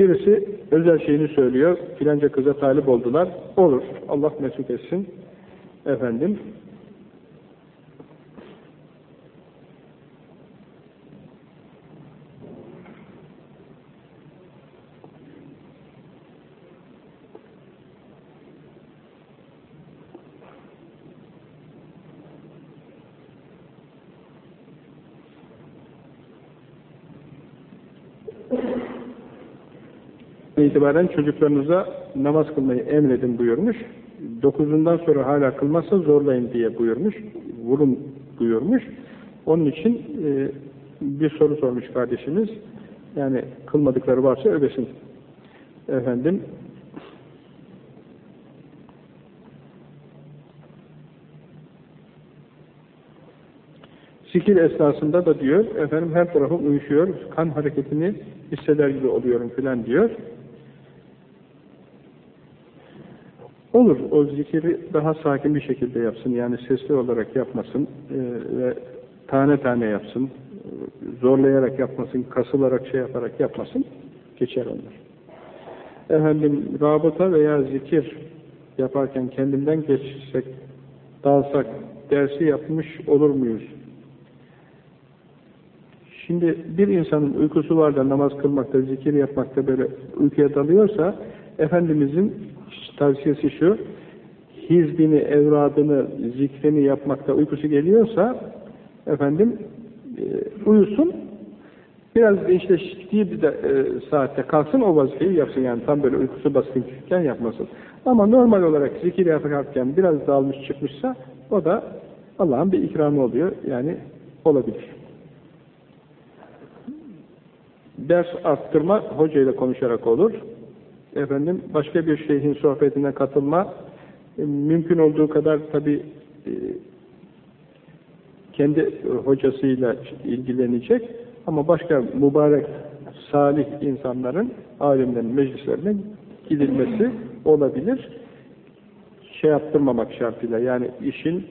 Birisi özel şeyini söylüyor, filanca kıza talip oldular. Olur, Allah mesut etsin. Efendim, itibaren çocuklarınıza namaz kılmayı emredin buyurmuş. Dokuzundan sonra hala kılmazsa zorlayın diye buyurmuş. Vurun buyurmuş. Onun için e, bir soru sormuş kardeşimiz. Yani kılmadıkları varsa ödesin. Efendim Zikir esnasında da diyor, efendim her tarafım uyuşuyor, kan hareketini hisseder gibi oluyorum filan diyor. Olur, o zikiri daha sakin bir şekilde yapsın, yani sesli olarak yapmasın e, ve tane tane yapsın, zorlayarak yapmasın, kasılarak şey yaparak yapmasın, geçer onlar. Efendim, rabıta veya zikir yaparken kendimden geçsek, dalsak, dersi yapmış olur muyuz? Şimdi bir insanın uykusu var da namaz kılmakta, zikir yapmakta böyle uykuya dalıyorsa, Efendimizin tavsiyesi şu, hizbini, evradını, zikrini yapmakta uykusu geliyorsa, efendim, e, uyusun, biraz işte bir de, e, saatte kalsın o vazifeyi yapsın yani tam böyle uykusu baskınken yapmasın. Ama normal olarak zikir yaparken biraz dalmış çıkmışsa o da Allah'ın bir ikramı oluyor. Yani olabilir. Ders arttırma hocayla konuşarak olur efendim başka bir şeyhin sohbetine katılma e, mümkün olduğu kadar tabi e, kendi hocasıyla ilgilenecek ama başka mübarek salih insanların alimlerin meclislerine gidilmesi olabilir. Şey yaptırmamak şartıyla yani işin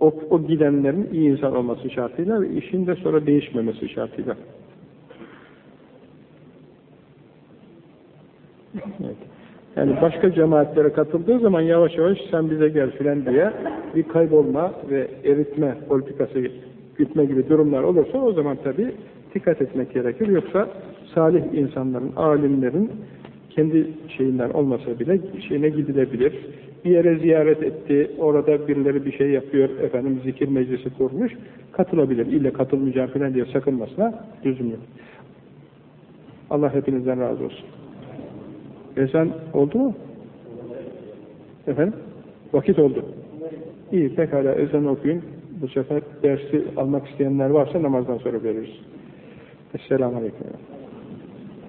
o, o gidenlerin iyi insan olması şartıyla ve işin de sonra değişmemesi şartıyla. Evet. Yani başka cemaatlere katıldığı zaman yavaş yavaş sen bize gel filan diye bir kaybolma ve eritme politikası gitme gibi durumlar olursa o zaman tabi dikkat etmek gerekir. Yoksa salih insanların, alimlerin kendi şeyinden olmasa bile şeyine gidilebilir. Bir yere ziyaret etti, orada birileri bir şey yapıyor, efendim zikir meclisi kurmuş, katılabilir. İlle katılmayacağım filan diye sakınmasına lüzum yok. Allah hepinizden razı olsun. Ezan oldu mu? Efendim? Vakit oldu. İyi, pekala ezan okuyun. Bu sefer dersi almak isteyenler varsa namazdan sonra veririz. Esselamu Aleyküm.